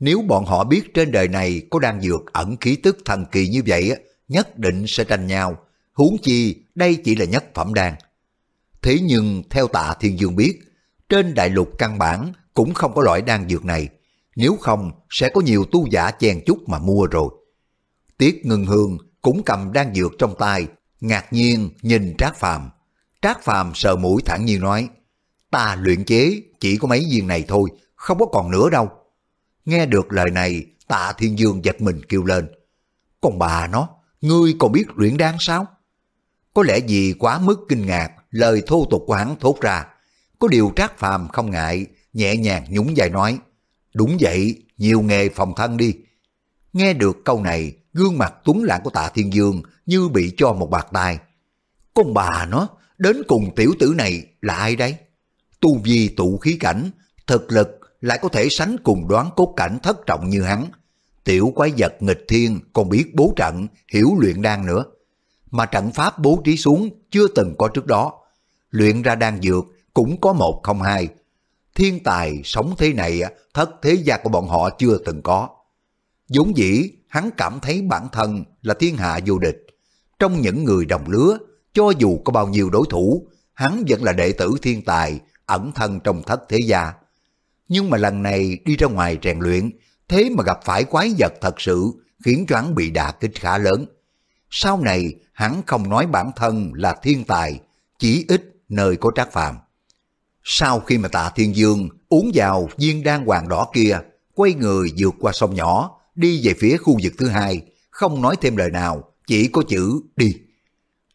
Nếu bọn họ biết trên đời này có đang dược ẩn khí tức thần kỳ như vậy, nhất định sẽ tranh nhau. Huống chi, đây chỉ là nhất phẩm đan. Thế nhưng, theo tạ thiên dương biết, trên đại lục căn bản cũng không có loại đan dược này. Nếu không, sẽ có nhiều tu giả chen chút mà mua rồi. Tiết ngưng hương cũng cầm đan dược trong tay, ngạc nhiên nhìn Trác Phàm. Trác Phàm sờ mũi thẳng nhiên nói, ta luyện chế chỉ có mấy viên này thôi, không có còn nữa đâu. Nghe được lời này, tạ thiên dương giật mình kêu lên. Còn bà nó, ngươi còn biết luyện đan sao? Có lẽ vì quá mức kinh ngạc, lời thô tục của hắn thốt ra. Có điều trác phàm không ngại, nhẹ nhàng nhún vai nói. Đúng vậy, nhiều nghề phòng thân đi. Nghe được câu này, gương mặt tuấn lãng của tạ thiên dương như bị cho một bạc tai. Con bà nó, đến cùng tiểu tử này là ai đấy? Tu vi tụ khí cảnh, thực lực lại có thể sánh cùng đoán cốt cảnh thất trọng như hắn. Tiểu quái vật nghịch thiên còn biết bố trận, hiểu luyện đan nữa. Mà trận pháp bố trí xuống chưa từng có trước đó. Luyện ra đan dược cũng có một không hai. Thiên tài sống thế này thất thế gia của bọn họ chưa từng có. vốn dĩ hắn cảm thấy bản thân là thiên hạ vô địch. Trong những người đồng lứa, cho dù có bao nhiêu đối thủ, hắn vẫn là đệ tử thiên tài, ẩn thân trong thất thế gia. Nhưng mà lần này đi ra ngoài rèn luyện, thế mà gặp phải quái vật thật sự, khiến cho hắn bị đả kích khá lớn. Sau này, hắn không nói bản thân là thiên tài, chỉ ít nơi có trác phàm. Sau khi mà tạ thiên dương uống vào viên đan hoàng đỏ kia, quay người vượt qua sông nhỏ, đi về phía khu vực thứ hai, không nói thêm lời nào, chỉ có chữ đi.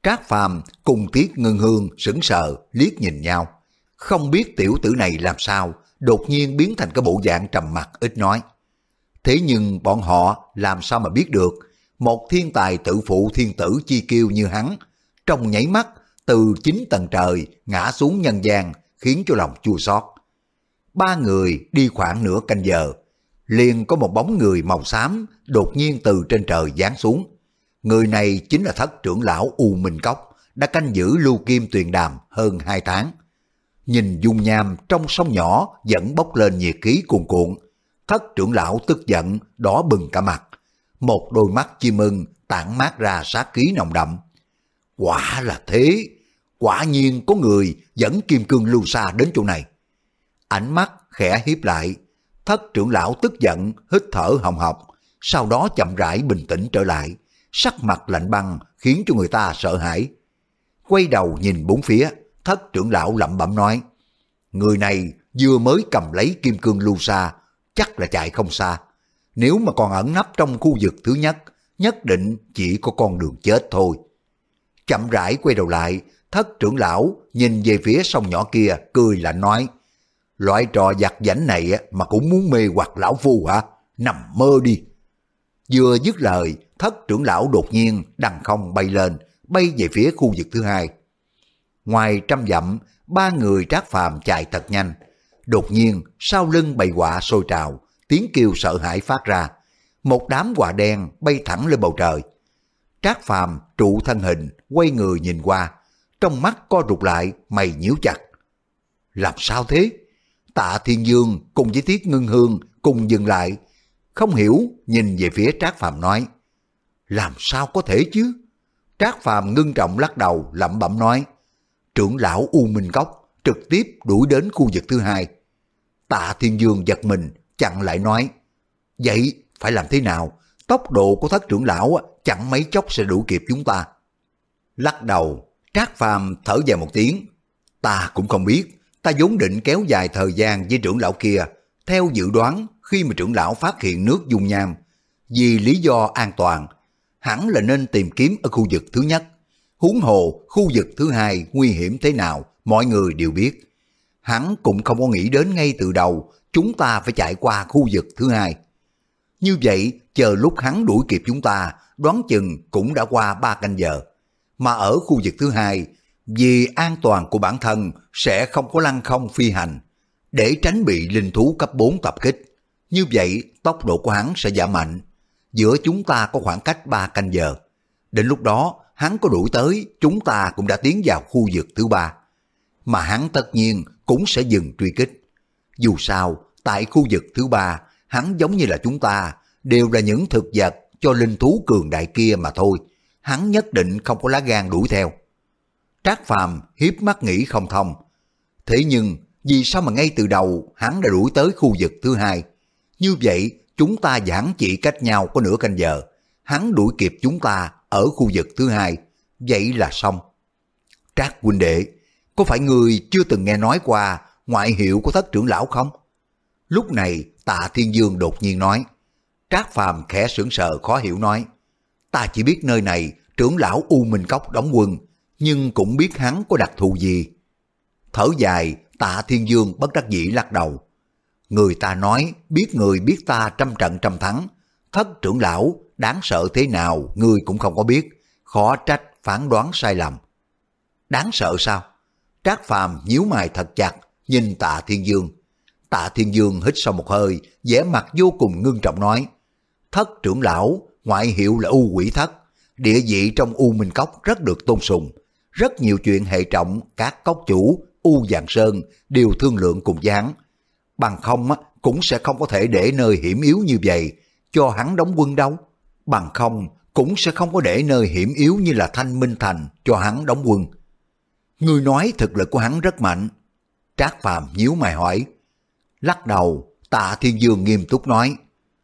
Trác Phàm cùng Tiết Ngân Hương sững sờ liếc nhìn nhau, không biết tiểu tử này làm sao đột nhiên biến thành cái bộ dạng trầm mặc ít nói. Thế nhưng bọn họ làm sao mà biết được một thiên tài tự phụ thiên tử chi kiêu như hắn, trong nhảy mắt từ chín tầng trời ngã xuống nhân gian khiến cho lòng chua xót. Ba người đi khoảng nửa canh giờ, liền có một bóng người màu xám đột nhiên từ trên trời giáng xuống. Người này chính là thất trưởng lão U Minh Cốc, đã canh giữ lưu kim tuyền đàm hơn hai tháng. Nhìn dung nham trong sông nhỏ vẫn bốc lên nhiệt khí cuồn cuộn. Thất trưởng lão tức giận, đỏ bừng cả mặt. Một đôi mắt chim ưng tản mát ra sát khí nồng đậm. Quả là thế, quả nhiên có người dẫn kim cương lưu xa đến chỗ này. Ánh mắt khẽ hiếp lại, thất trưởng lão tức giận, hít thở hồng hộc, sau đó chậm rãi bình tĩnh trở lại, sắc mặt lạnh băng khiến cho người ta sợ hãi. Quay đầu nhìn bốn phía, thất trưởng lão lẩm bẩm nói, người này vừa mới cầm lấy kim cương lưu xa, chắc là chạy không xa. Nếu mà còn ẩn nấp trong khu vực thứ nhất, nhất định chỉ có con đường chết thôi. Chậm rãi quay đầu lại, thất trưởng lão nhìn về phía sông nhỏ kia, cười lạnh nói, loại trò giặt giảnh này mà cũng muốn mê hoặc lão phu hả? Nằm mơ đi. Vừa dứt lời, thất trưởng lão đột nhiên đằng không bay lên, bay về phía khu vực thứ hai. Ngoài trăm dặm, ba người trác phàm chạy thật nhanh. Đột nhiên, sau lưng bầy quạ sôi trào, tiếng kêu sợ hãi phát ra. Một đám quạ đen bay thẳng lên bầu trời. Trác phàm trụ thân hình, quay người nhìn qua. Trong mắt co rụt lại, mày nhíu chặt. Làm sao thế? Tạ Thiên Dương cùng với Tiết Ngân Hương cùng dừng lại. Không hiểu, nhìn về phía Trác Phàm nói. Làm sao có thể chứ? Trác Phàm ngưng trọng lắc đầu lẩm bẩm nói. Trưởng lão U Minh Cốc trực tiếp đuổi đến khu vực thứ hai. Tạ Thiên Dương giật mình, chặn lại nói. Vậy phải làm thế nào? Tốc độ của thất trưởng lão chẳng mấy chốc sẽ đủ kịp chúng ta. Lắc đầu, Trác Phàm thở dài một tiếng. Ta cũng không biết, ta vốn định kéo dài thời gian với trưởng lão kia. Theo dự đoán, khi mà trưởng lão phát hiện nước dung nham, vì lý do an toàn, hẳn là nên tìm kiếm ở khu vực thứ nhất. Huống hồ, khu vực thứ hai nguy hiểm thế nào, mọi người đều biết. Hắn cũng không có nghĩ đến ngay từ đầu, chúng ta phải chạy qua khu vực thứ hai. Như vậy, chờ lúc hắn đuổi kịp chúng ta, đoán chừng cũng đã qua ba canh giờ. Mà ở khu vực thứ hai, vì an toàn của bản thân sẽ không có lăng không phi hành, để tránh bị linh thú cấp 4 tập kích. Như vậy, tốc độ của hắn sẽ giảm mạnh. Giữa chúng ta có khoảng cách 3 canh giờ. Đến lúc đó, hắn có đuổi tới, chúng ta cũng đã tiến vào khu vực thứ ba. Mà hắn tất nhiên cũng sẽ dừng truy kích. Dù sao, tại khu vực thứ ba, hắn giống như là chúng ta, đều là những thực vật cho linh thú cường đại kia mà thôi. Hắn nhất định không có lá gan đuổi theo. Trác Phàm hiếp mắt nghĩ không thông. Thế nhưng, vì sao mà ngay từ đầu hắn đã đuổi tới khu vực thứ hai? Như vậy, chúng ta giảng chỉ cách nhau có nửa canh giờ. Hắn đuổi kịp chúng ta ở khu vực thứ hai. Vậy là xong. Trác huynh đệ, có phải người chưa từng nghe nói qua ngoại hiệu của thất trưởng lão không? Lúc này tạ thiên dương đột nhiên nói. Trác phàm khẽ sững sờ khó hiểu nói. Ta chỉ biết nơi này trưởng lão U Minh Cốc đóng quân, nhưng cũng biết hắn có đặc thù gì. Thở dài, tạ thiên dương bất đắc dĩ lắc đầu. Người ta nói biết người biết ta trăm trận trăm thắng, thất trưởng lão đáng sợ thế nào người cũng không có biết, khó trách phán đoán sai lầm. Đáng sợ sao? Trác Phàm nhíu mày thật chặt, nhìn Tạ Thiên Dương. Tạ Thiên Dương hít sâu một hơi, vẻ mặt vô cùng ngưng trọng nói, Thất trưởng lão, ngoại hiệu là U Quỷ Thất, địa vị trong U Minh Cốc rất được tôn sùng. Rất nhiều chuyện hệ trọng các cốc chủ U Giàng Sơn đều thương lượng cùng gián. Bằng không cũng sẽ không có thể để nơi hiểm yếu như vậy cho hắn đóng quân đâu. Bằng không cũng sẽ không có để nơi hiểm yếu như là Thanh Minh Thành cho hắn đóng quân. Người nói thực lực của hắn rất mạnh. Trác Phàm nhíu mày hỏi. Lắc đầu, tạ Thiên Dương nghiêm túc nói.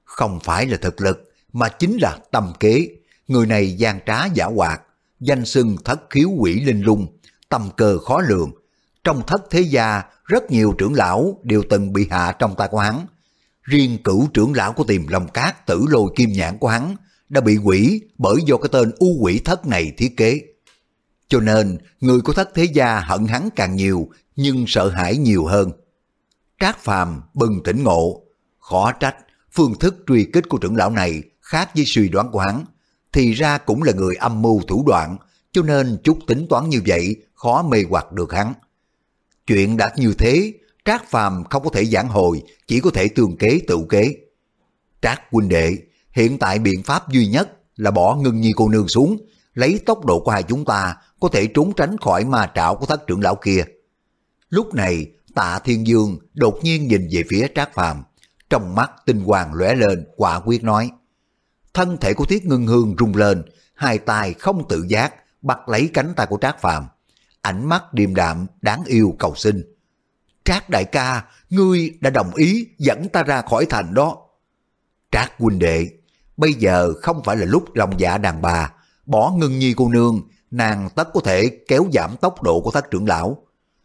Không phải là thực lực, mà chính là tâm kế. Người này gian trá giả hoạt, danh xưng thất khiếu quỷ linh lung, tâm cơ khó lường. Trong thất thế gia, rất nhiều trưởng lão đều từng bị hạ trong tay của hắn. Riêng cửu trưởng lão của tiềm lòng cát tử lôi kim nhãn của hắn đã bị quỷ bởi do cái tên u quỷ thất này thiết kế. Cho nên, người của thất thế gia hận hắn càng nhiều, nhưng sợ hãi nhiều hơn. Trác Phàm bừng tỉnh ngộ, khó trách, phương thức truy kích của trưởng lão này khác với suy đoán của hắn. Thì ra cũng là người âm mưu thủ đoạn, cho nên chút tính toán như vậy khó mê hoặc được hắn. Chuyện đã như thế, Trác Phàm không có thể giảng hồi, chỉ có thể tường kế tự kế. Trác huynh đệ, hiện tại biện pháp duy nhất là bỏ ngưng nhi cô nương xuống, lấy tốc độ của hai chúng ta có thể trốn tránh khỏi ma trạo của thất trưởng lão kia. Lúc này, tạ thiên dương đột nhiên nhìn về phía trác phàm, trong mắt tinh hoàng lóe lên, quả quyết nói. Thân thể của thiết ngưng hương rung lên, hai tay không tự giác, bắt lấy cánh tay của trác phàm. Ánh mắt điềm đạm, đáng yêu cầu xin. Trác đại ca, ngươi đã đồng ý dẫn ta ra khỏi thành đó. Trác huynh đệ, bây giờ không phải là lúc lòng dạ đàn bà, bỏ ngưng nhi cô nương, nàng tất có thể kéo giảm tốc độ của thất trưởng lão.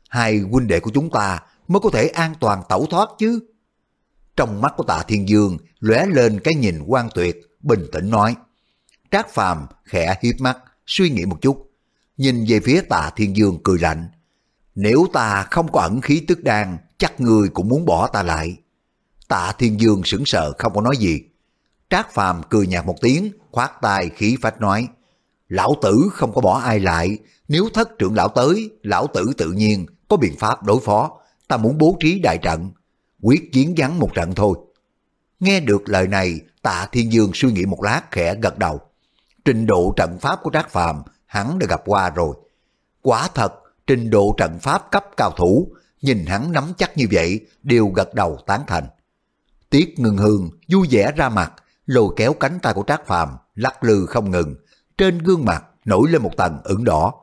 Hai huynh đệ của chúng ta mới có thể an toàn tẩu thoát chứ. Trong mắt của tạ thiên dương lóe lên cái nhìn quan tuyệt, bình tĩnh nói. Trác phàm khẽ hiếp mắt, suy nghĩ một chút. Nhìn về phía tạ thiên dương cười lạnh. Nếu ta không có ẩn khí tức đan, chắc người cũng muốn bỏ ta lại. Tạ thiên dương sững sờ không có nói gì. Trác phàm cười nhạt một tiếng, khoát tay khí phách nói. Lão tử không có bỏ ai lại, nếu thất trưởng lão tới, lão tử tự nhiên có biện pháp đối phó, ta muốn bố trí đại trận, quyết chiến gắn một trận thôi. Nghe được lời này, tạ thiên dương suy nghĩ một lát khẽ gật đầu. Trình độ trận pháp của Trác Phàm hắn đã gặp qua rồi. Quả thật, trình độ trận pháp cấp cao thủ, nhìn hắn nắm chắc như vậy, đều gật đầu tán thành. Tiết ngừng hương vui vẻ ra mặt, lôi kéo cánh tay của Trác Phàm lắc lư không ngừng, trên gương mặt nổi lên một tầng ửng đỏ.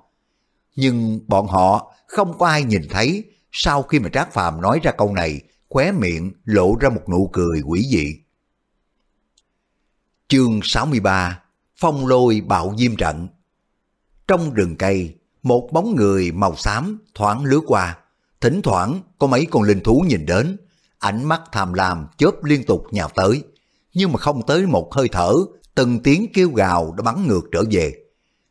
Nhưng bọn họ không có ai nhìn thấy sau khi mà Trác Phàm nói ra câu này, khóe miệng lộ ra một nụ cười quỷ dị. Chương 63 Phong lôi bạo diêm trận Trong rừng cây, một bóng người màu xám thoáng lướt qua. Thỉnh thoảng có mấy con linh thú nhìn đến, ánh mắt tham lam chớp liên tục nhào tới. Nhưng mà không tới một hơi thở, từng tiếng kêu gào đã bắn ngược trở về.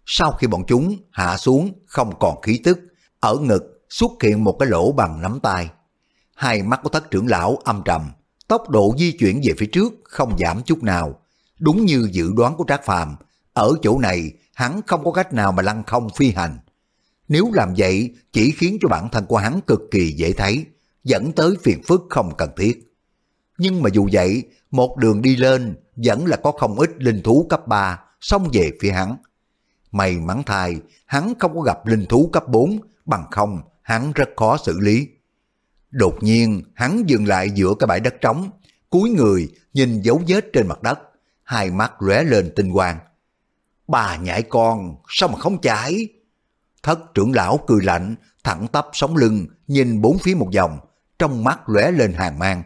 Sau khi bọn chúng hạ xuống không còn khí tức, ở ngực xuất hiện một cái lỗ bằng nắm tay. Hai mắt của thất trưởng lão âm trầm, tốc độ di chuyển về phía trước không giảm chút nào. Đúng như dự đoán của Trác Phàm, ở chỗ này hắn không có cách nào mà lăn không phi hành. Nếu làm vậy chỉ khiến cho bản thân của hắn cực kỳ dễ thấy, dẫn tới phiền phức không cần thiết. Nhưng mà dù vậy, một đường đi lên vẫn là có không ít linh thú cấp 3 xông về phía hắn. May mắn thay, hắn không có gặp linh thú cấp 4, bằng không hắn rất khó xử lý. Đột nhiên, hắn dừng lại giữa cái bãi đất trống, cúi người nhìn dấu vết trên mặt đất, hai mắt lóe lên tinh quang. Bà nhảy con, sao mà không chạy? Thất trưởng lão cười lạnh, thẳng tắp sống lưng, nhìn bốn phía một vòng, trong mắt lóe lên hàng mang.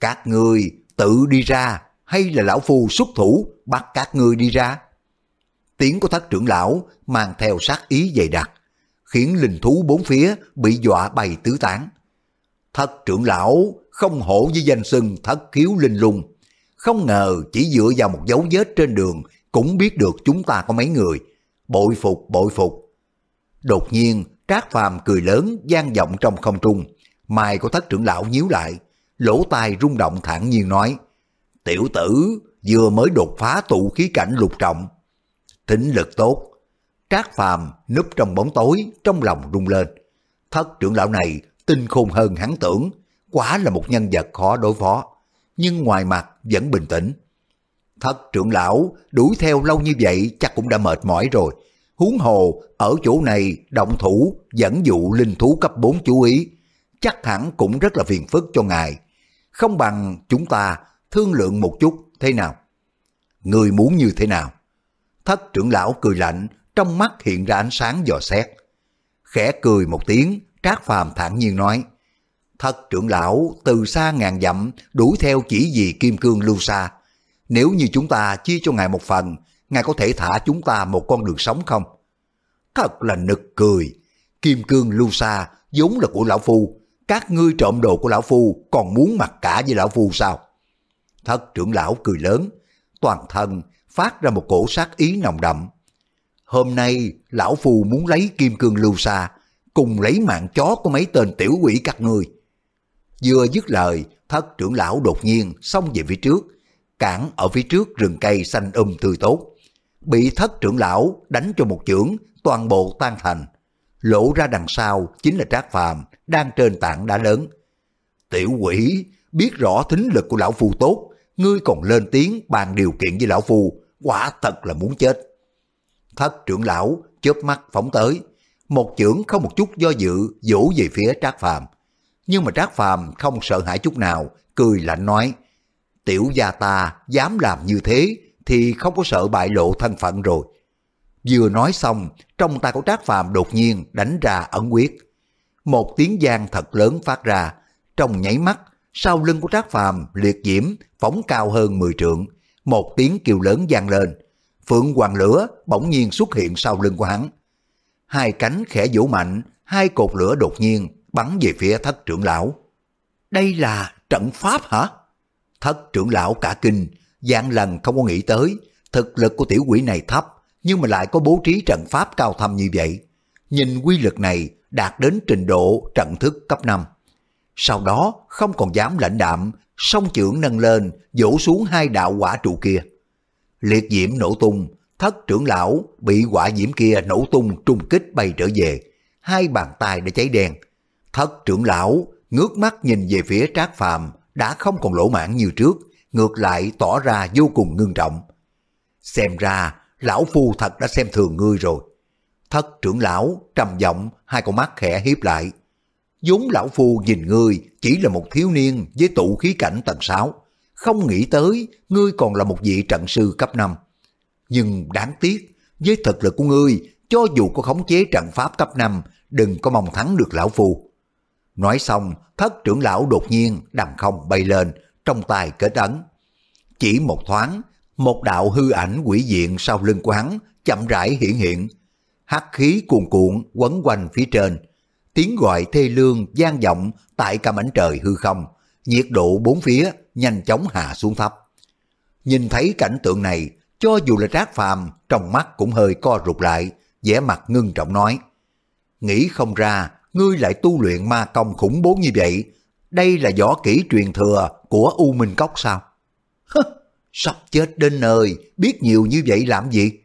Các ngươi tự đi ra, hay là lão phu xuất thủ bắt các ngươi đi ra? Tiếng của thất trưởng lão mang theo sát ý dày đặc, khiến linh thú bốn phía bị dọa bay tứ tán. Thất trưởng lão không hổ với danh xưng thất khiếu linh lung. Không ngờ chỉ dựa vào một dấu vết trên đường cũng biết được chúng ta có mấy người. Bội phục, bội phục. Đột nhiên, Trác Phàm cười lớn gian vọng trong không trung. Mày của thất trưởng lão nhíu lại, lỗ tai rung động thản nhiên nói, Tiểu tử vừa mới đột phá tụ khí cảnh lục trọng. Thính lực tốt, Trác Phàm núp trong bóng tối, trong lòng rung lên. Thất trưởng lão này tinh khôn hơn hắn tưởng, quả là một nhân vật khó đối phó, nhưng ngoài mặt vẫn bình tĩnh. Thất trưởng lão đuổi theo lâu như vậy chắc cũng đã mệt mỏi rồi. Huống hồ ở chỗ này động thủ dẫn dụ linh thú cấp 4 chú ý, chắc hẳn cũng rất là phiền phức cho ngài. Không bằng chúng ta thương lượng một chút thế nào? Người muốn như thế nào? Thất trưởng lão cười lạnh trong mắt hiện ra ánh sáng dò xét. Khẽ cười một tiếng, Trác Phàm thản nhiên nói, Thất trưởng lão từ xa ngàn dặm đuổi theo chỉ vì kim cương lưu xa. Nếu như chúng ta chia cho ngài một phần, ngài có thể thả chúng ta một con đường sống không? Thật là nực cười. Kim cương lưu xa vốn là của lão phu. Các ngươi trộm đồ của lão phu còn muốn mặc cả với lão phu sao? Thất trưởng lão cười lớn, toàn thân phát ra một cổ sát ý nồng đậm. Hôm nay, lão phu muốn lấy kim cương lưu xa, cùng lấy mạng chó của mấy tên tiểu quỷ các ngươi. Vừa dứt lời, thất trưởng lão đột nhiên xông về phía trước, cản ở phía trước rừng cây xanh um tươi tốt. Bị thất trưởng lão đánh cho một chưởng, toàn bộ tan thành. Lộ ra đằng sau chính là Trác Phàm đang trên tảng đá lớn. Tiểu quỷ, biết rõ thính lực của lão phu tốt, ngươi còn lên tiếng bàn điều kiện với lão phu, quả thật là muốn chết. Thất trưởng lão chớp mắt phóng tới, một chưởng không một chút do dự vỗ về phía Trác Phàm. Nhưng mà Trác Phàm không sợ hãi chút nào, cười lạnh nói, tiểu gia ta dám làm như thế thì không có sợ bại lộ thân phận rồi. Vừa nói xong, trong tay của Trác Phàm đột nhiên đánh ra ẩn quyết. Một tiếng giang thật lớn phát ra, trong nháy mắt, sau lưng của Trác Phàm liệt diễm phóng cao hơn 10 trượng, một tiếng kêu lớn vang lên, Phượng hoàng lửa bỗng nhiên xuất hiện sau lưng của hắn. Hai cánh khẽ vỗ mạnh, hai cột lửa đột nhiên bắn về phía thất trưởng lão. Đây là trận pháp hả? Thất trưởng lão cả kinh, dạng lần không có nghĩ tới, thực lực của tiểu quỷ này thấp, nhưng mà lại có bố trí trận pháp cao thâm như vậy. Nhìn quy lực này đạt đến trình độ trận thức cấp 5. Sau đó không còn dám lãnh đạm, song trưởng nâng lên, vỗ xuống hai đạo quả trụ kia liệt diễm nổ tung, thất trưởng lão bị quả diễm kia nổ tung trung kích bay trở về, hai bàn tay đã cháy đen. Thất trưởng lão ngước mắt nhìn về phía trác phàm đã không còn lỗ mãn như trước, ngược lại tỏ ra vô cùng ngưng trọng. Xem ra, lão phu thật đã xem thường ngươi rồi. Thất trưởng lão trầm giọng hai con mắt khẽ hiếp lại. vốn lão phu nhìn ngươi chỉ là một thiếu niên với tụ khí cảnh tầng 6 không nghĩ tới ngươi còn là một vị trận sư cấp 5. Nhưng đáng tiếc, với thực lực của ngươi, cho dù có khống chế trận pháp cấp 5, đừng có mong thắng được lão phu. Nói xong, thất trưởng lão đột nhiên đằng không bay lên, trong tay kết ấn. Chỉ một thoáng, một đạo hư ảnh quỷ diện sau lưng của hắn chậm rãi hiện hiện hắc khí cuồn cuộn quấn quanh phía trên. Tiếng gọi thê lương gian vọng tại cả mảnh trời hư không. Nhiệt độ bốn phía nhanh chóng hạ xuống thấp. Nhìn thấy cảnh tượng này, cho dù là trác phàm, trong mắt cũng hơi co rụt lại, vẻ mặt ngưng trọng nói. Nghĩ không ra, ngươi lại tu luyện ma công khủng bố như vậy. Đây là võ kỹ truyền thừa của U Minh Cốc sao? Hứ, sắp chết đến nơi, biết nhiều như vậy làm gì?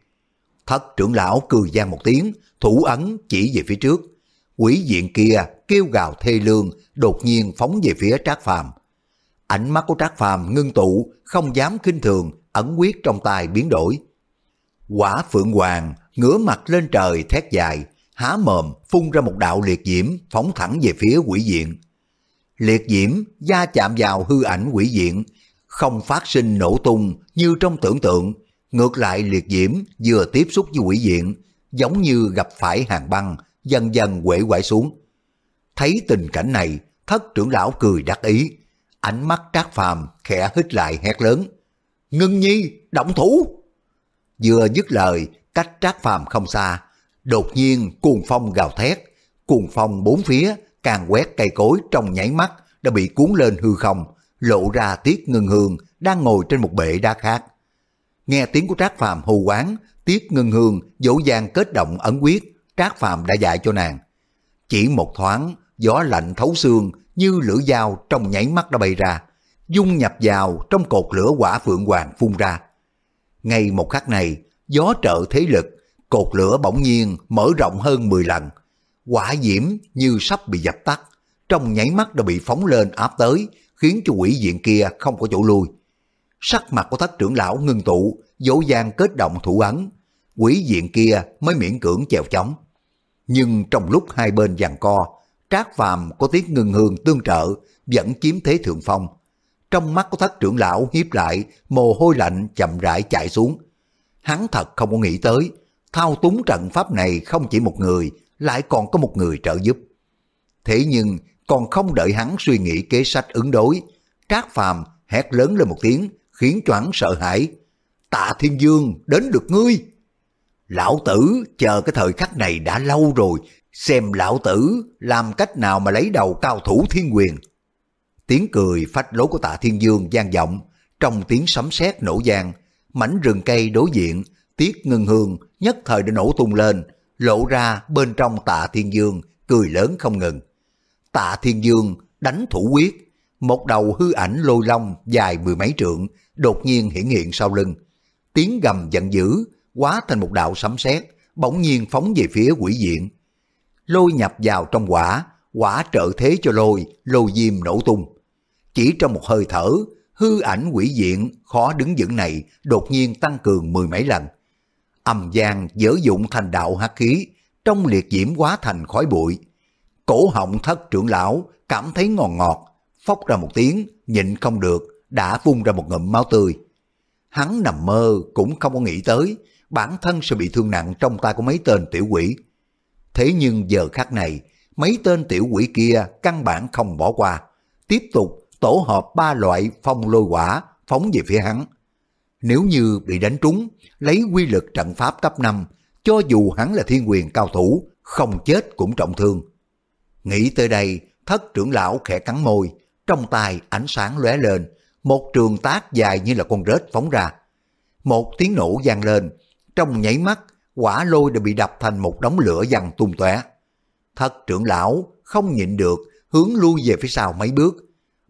Thất trưởng lão cười gian một tiếng, thủ ấn chỉ về phía trước. Quỷ diện kia kêu gào thê lương, đột nhiên phóng về phía Trác Phàm. Ánh mắt của Trác Phàm ngưng tụ, không dám khinh thường, ẩn quyết trong tay biến đổi. Quả Phượng Hoàng ngửa mặt lên trời thét dài, há mồm phun ra một đạo liệt diễm phóng thẳng về phía quỷ diện. Liệt diễm da chạm vào hư ảnh quỷ diện, không phát sinh nổ tung như trong tưởng tượng, ngược lại liệt diễm vừa tiếp xúc với quỷ diện, giống như gặp phải hàng băng, dần dần quể quải xuống. Thấy tình cảnh này, thất trưởng lão cười đắc ý, ánh mắt trác phàm khẽ hít lại hét lớn. ngưng nhi, động thủ! Vừa dứt lời, cách trác phàm không xa, đột nhiên cuồng phong gào thét, cuồng phong bốn phía, càng quét cây cối trong nháy mắt đã bị cuốn lên hư không, lộ ra Tiết Ngân Hương đang ngồi trên một bệ đá khác. Nghe tiếng của Trác Phàm hù quán, Tiết Ngân Hương dỗ dàng kết động ấn quyết, Trác Phàm đã dạy cho nàng. Chỉ một thoáng, gió lạnh thấu xương như lửa dao trong nháy mắt đã bay ra, dung nhập vào trong cột lửa quả phượng hoàng phun ra. Ngay một khắc này, gió trợ thế lực, cột lửa bỗng nhiên mở rộng hơn 10 lần. Quả diễm như sắp bị dập tắt, trong nháy mắt đã bị phóng lên áp tới, khiến cho quỷ diện kia không có chỗ lui. Sắc mặt của thất trưởng lão ngưng tụ, dỗ dàng kết động thủ ấn, quỷ diện kia mới miễn cưỡng chèo chống. Nhưng trong lúc hai bên giằng co, Trác Phàm có tiếng ngưng hương tương trợ, vẫn chiếm thế thượng phong. Trong mắt của thất trưởng lão hiếp lại, mồ hôi lạnh chậm rãi chạy xuống. Hắn thật không có nghĩ tới, thao túng trận pháp này không chỉ một người, lại còn có một người trợ giúp. Thế nhưng còn không đợi hắn suy nghĩ kế sách ứng đối, Trác Phàm hét lớn lên một tiếng, khiến choáng sợ hãi. Tạ Thiên Dương đến được ngươi. Lão tử chờ cái thời khắc này đã lâu rồi, xem lão tử làm cách nào mà lấy đầu cao thủ thiên quyền. Tiếng cười phách lối của tạ thiên dương gian vọng, trong tiếng sấm sét nổ giang, mảnh rừng cây đối diện, tiết ngân hương nhất thời đã nổ tung lên, lộ ra bên trong tạ thiên dương, cười lớn không ngừng. Tạ thiên dương đánh thủ quyết, một đầu hư ảnh lôi long dài mười mấy trượng, đột nhiên hiển hiện sau lưng. Tiếng gầm giận dữ, hóa thành một đạo sấm sét, bỗng nhiên phóng về phía quỷ diện. Lôi nhập vào trong quả, quả trợ thế cho lôi, lôi diêm nổ tung. Chỉ trong một hơi thở, hư ảnh quỷ diện khó đứng vững này đột nhiên tăng cường mười mấy lần. Âm gian dở dụng thành đạo hắc khí, trong liệt diễm quá thành khói bụi. Cổ họng thất trưởng lão cảm thấy ngọt ngọt, phốc ra một tiếng, nhịn không được, đã phun ra một ngụm máu tươi. Hắn nằm mơ cũng không có nghĩ tới, bản thân sẽ bị thương nặng trong tay của mấy tên tiểu quỷ. Thế nhưng giờ khắc này, mấy tên tiểu quỷ kia căn bản không bỏ qua, tiếp tục tổ hợp ba loại phong lôi quả phóng về phía hắn. Nếu như bị đánh trúng, lấy quy lực trận pháp cấp 5, cho dù hắn là thiên quyền cao thủ, không chết cũng trọng thương. Nghĩ tới đây, thất trưởng lão khẽ cắn môi, trong tay ánh sáng lóe lên, một trường tác dài như là con rết phóng ra. Một tiếng nổ vang lên, trong nhảy mắt, quả lôi đã bị đập thành một đống lửa văng tung tóe. Thất trưởng lão không nhịn được, hướng lui về phía sau mấy bước.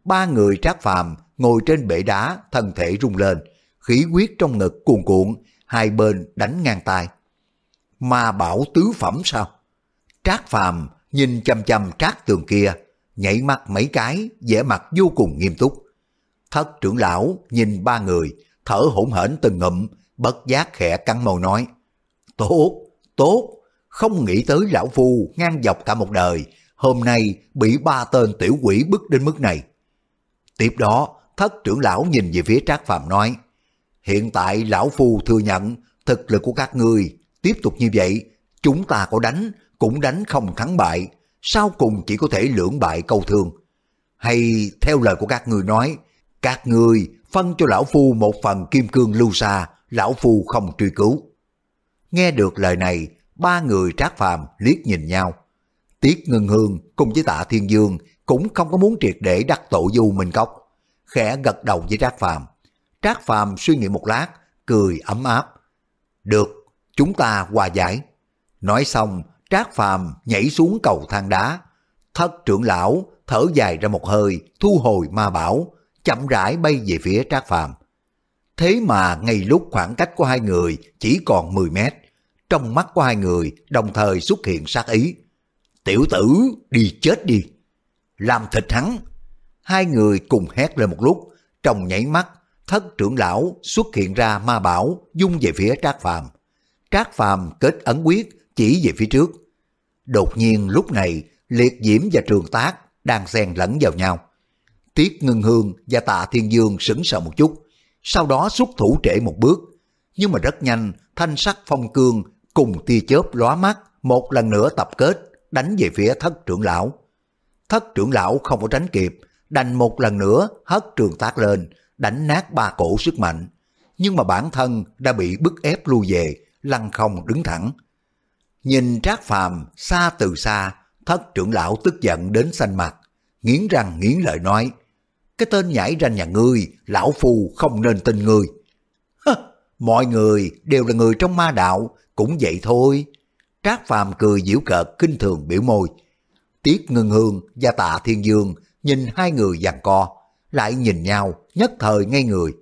Ba người trác phàm ngồi trên bệ đá, thân thể rung lên, khí huyết trong ngực cuồn cuộn, hai bên đánh ngang tay. Ma bảo tứ phẩm sao? Trác phàm nhìn chăm chăm trác tường kia, nhảy mắt mấy cái, vẻ mặt vô cùng nghiêm túc. Thất trưởng lão nhìn ba người, thở hổn hển từng ngụm, bất giác khẽ cắn môi nói. Tốt, tốt, không nghĩ tới lão phu ngang dọc cả một đời, hôm nay bị ba tên tiểu quỷ bức đến mức này. Tiếp đó, thất trưởng lão nhìn về phía Trác Phàm nói, hiện tại lão phu thừa nhận thực lực của các ngươi tiếp tục như vậy, chúng ta có đánh cũng đánh không thắng bại, sau cùng chỉ có thể lưỡng bại câu thương. Hay theo lời của các người nói, các người phân cho lão phu một phần kim cương lưu xa, lão phu không truy cứu. Nghe được lời này, ba người trác phàm liếc nhìn nhau. Tiết Ngân Hương cùng với tạ Thiên Dương cũng không có muốn triệt để đắc tội du Minh Cốc. Khẽ gật đầu với Trác Phàm. Trác Phàm suy nghĩ một lát, cười ấm áp. Được, chúng ta hòa giải. Nói xong, Trác Phàm nhảy xuống cầu thang đá. Thất trưởng lão thở dài ra một hơi, thu hồi ma bảo, chậm rãi bay về phía Trác Phàm. Thế mà ngay lúc khoảng cách của hai người chỉ còn 10 mét, trong mắt của hai người đồng thời xuất hiện sát ý. Tiểu tử, đi chết đi. Làm thịt hắn. Hai người cùng hét lên một lúc, trong nhảy mắt, thất trưởng lão xuất hiện ra ma bảo dung về phía Trác Phàm. Trác Phàm kết ấn quyết chỉ về phía trước. Đột nhiên lúc này, liệt diễm và trường tác đang xen lẫn vào nhau. Tiết Ngân Hương và Tạ Thiên Dương sững sờ một chút, sau đó xuất thủ trễ một bước. Nhưng mà rất nhanh, thanh sắc phong cương cùng tia chớp lóa mắt, một lần nữa tập kết, đánh về phía thất trưởng lão. Thất trưởng lão không có tránh kịp, đành một lần nữa hất trường tác lên, đánh nát ba cổ sức mạnh. Nhưng mà bản thân đã bị bức ép lui về, lăn không đứng thẳng. Nhìn Trác Phàm xa từ xa, thất trưởng lão tức giận đến xanh mặt, nghiến răng nghiến lợi nói, cái tên nhảy ra nhà ngươi, lão phu không nên tin ngươi. Hơ, mọi người đều là người trong ma đạo, cũng vậy thôi. Trác Phàm cười giễu cợt kinh thường biểu môi. Tiết Ngân Hương và Tạ Thiên Dương nhìn hai người giằng co, lại nhìn nhau nhất thời ngay người.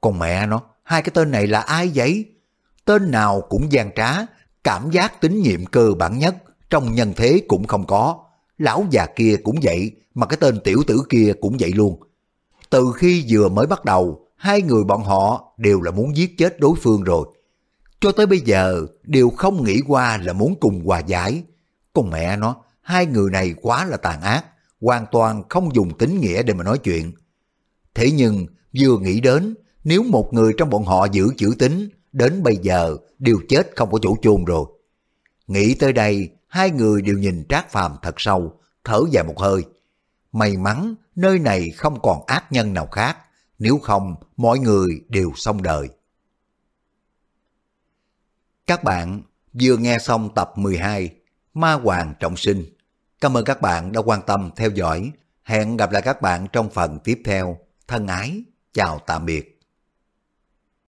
Còn mẹ nó, hai cái tên này là ai vậy? Tên nào cũng gian trá, cảm giác tín nhiệm cơ bản nhất trong nhân thế cũng không có. Lão già kia cũng vậy, mà cái tên tiểu tử kia cũng vậy luôn. Từ khi vừa mới bắt đầu, hai người bọn họ đều là muốn giết chết đối phương rồi. Cho tới bây giờ, đều không nghĩ qua là muốn cùng hòa giải. Con mẹ nó, hai người này quá là tàn ác, hoàn toàn không dùng tính nghĩa để mà nói chuyện. Thế nhưng, vừa nghĩ đến, nếu một người trong bọn họ giữ chữ tính, đến bây giờ đều chết không có chỗ chôn rồi. Nghĩ tới đây, hai người đều nhìn Trác Phàm thật sâu, thở dài một hơi. May mắn nơi này không còn ác nhân nào khác, nếu không mọi người đều xong đời. Các bạn vừa nghe xong tập 12 Ma Hoàng Trọng Sinh. Cảm ơn các bạn đã quan tâm theo dõi. Hẹn gặp lại các bạn trong phần tiếp theo. Thân ái, chào tạm biệt.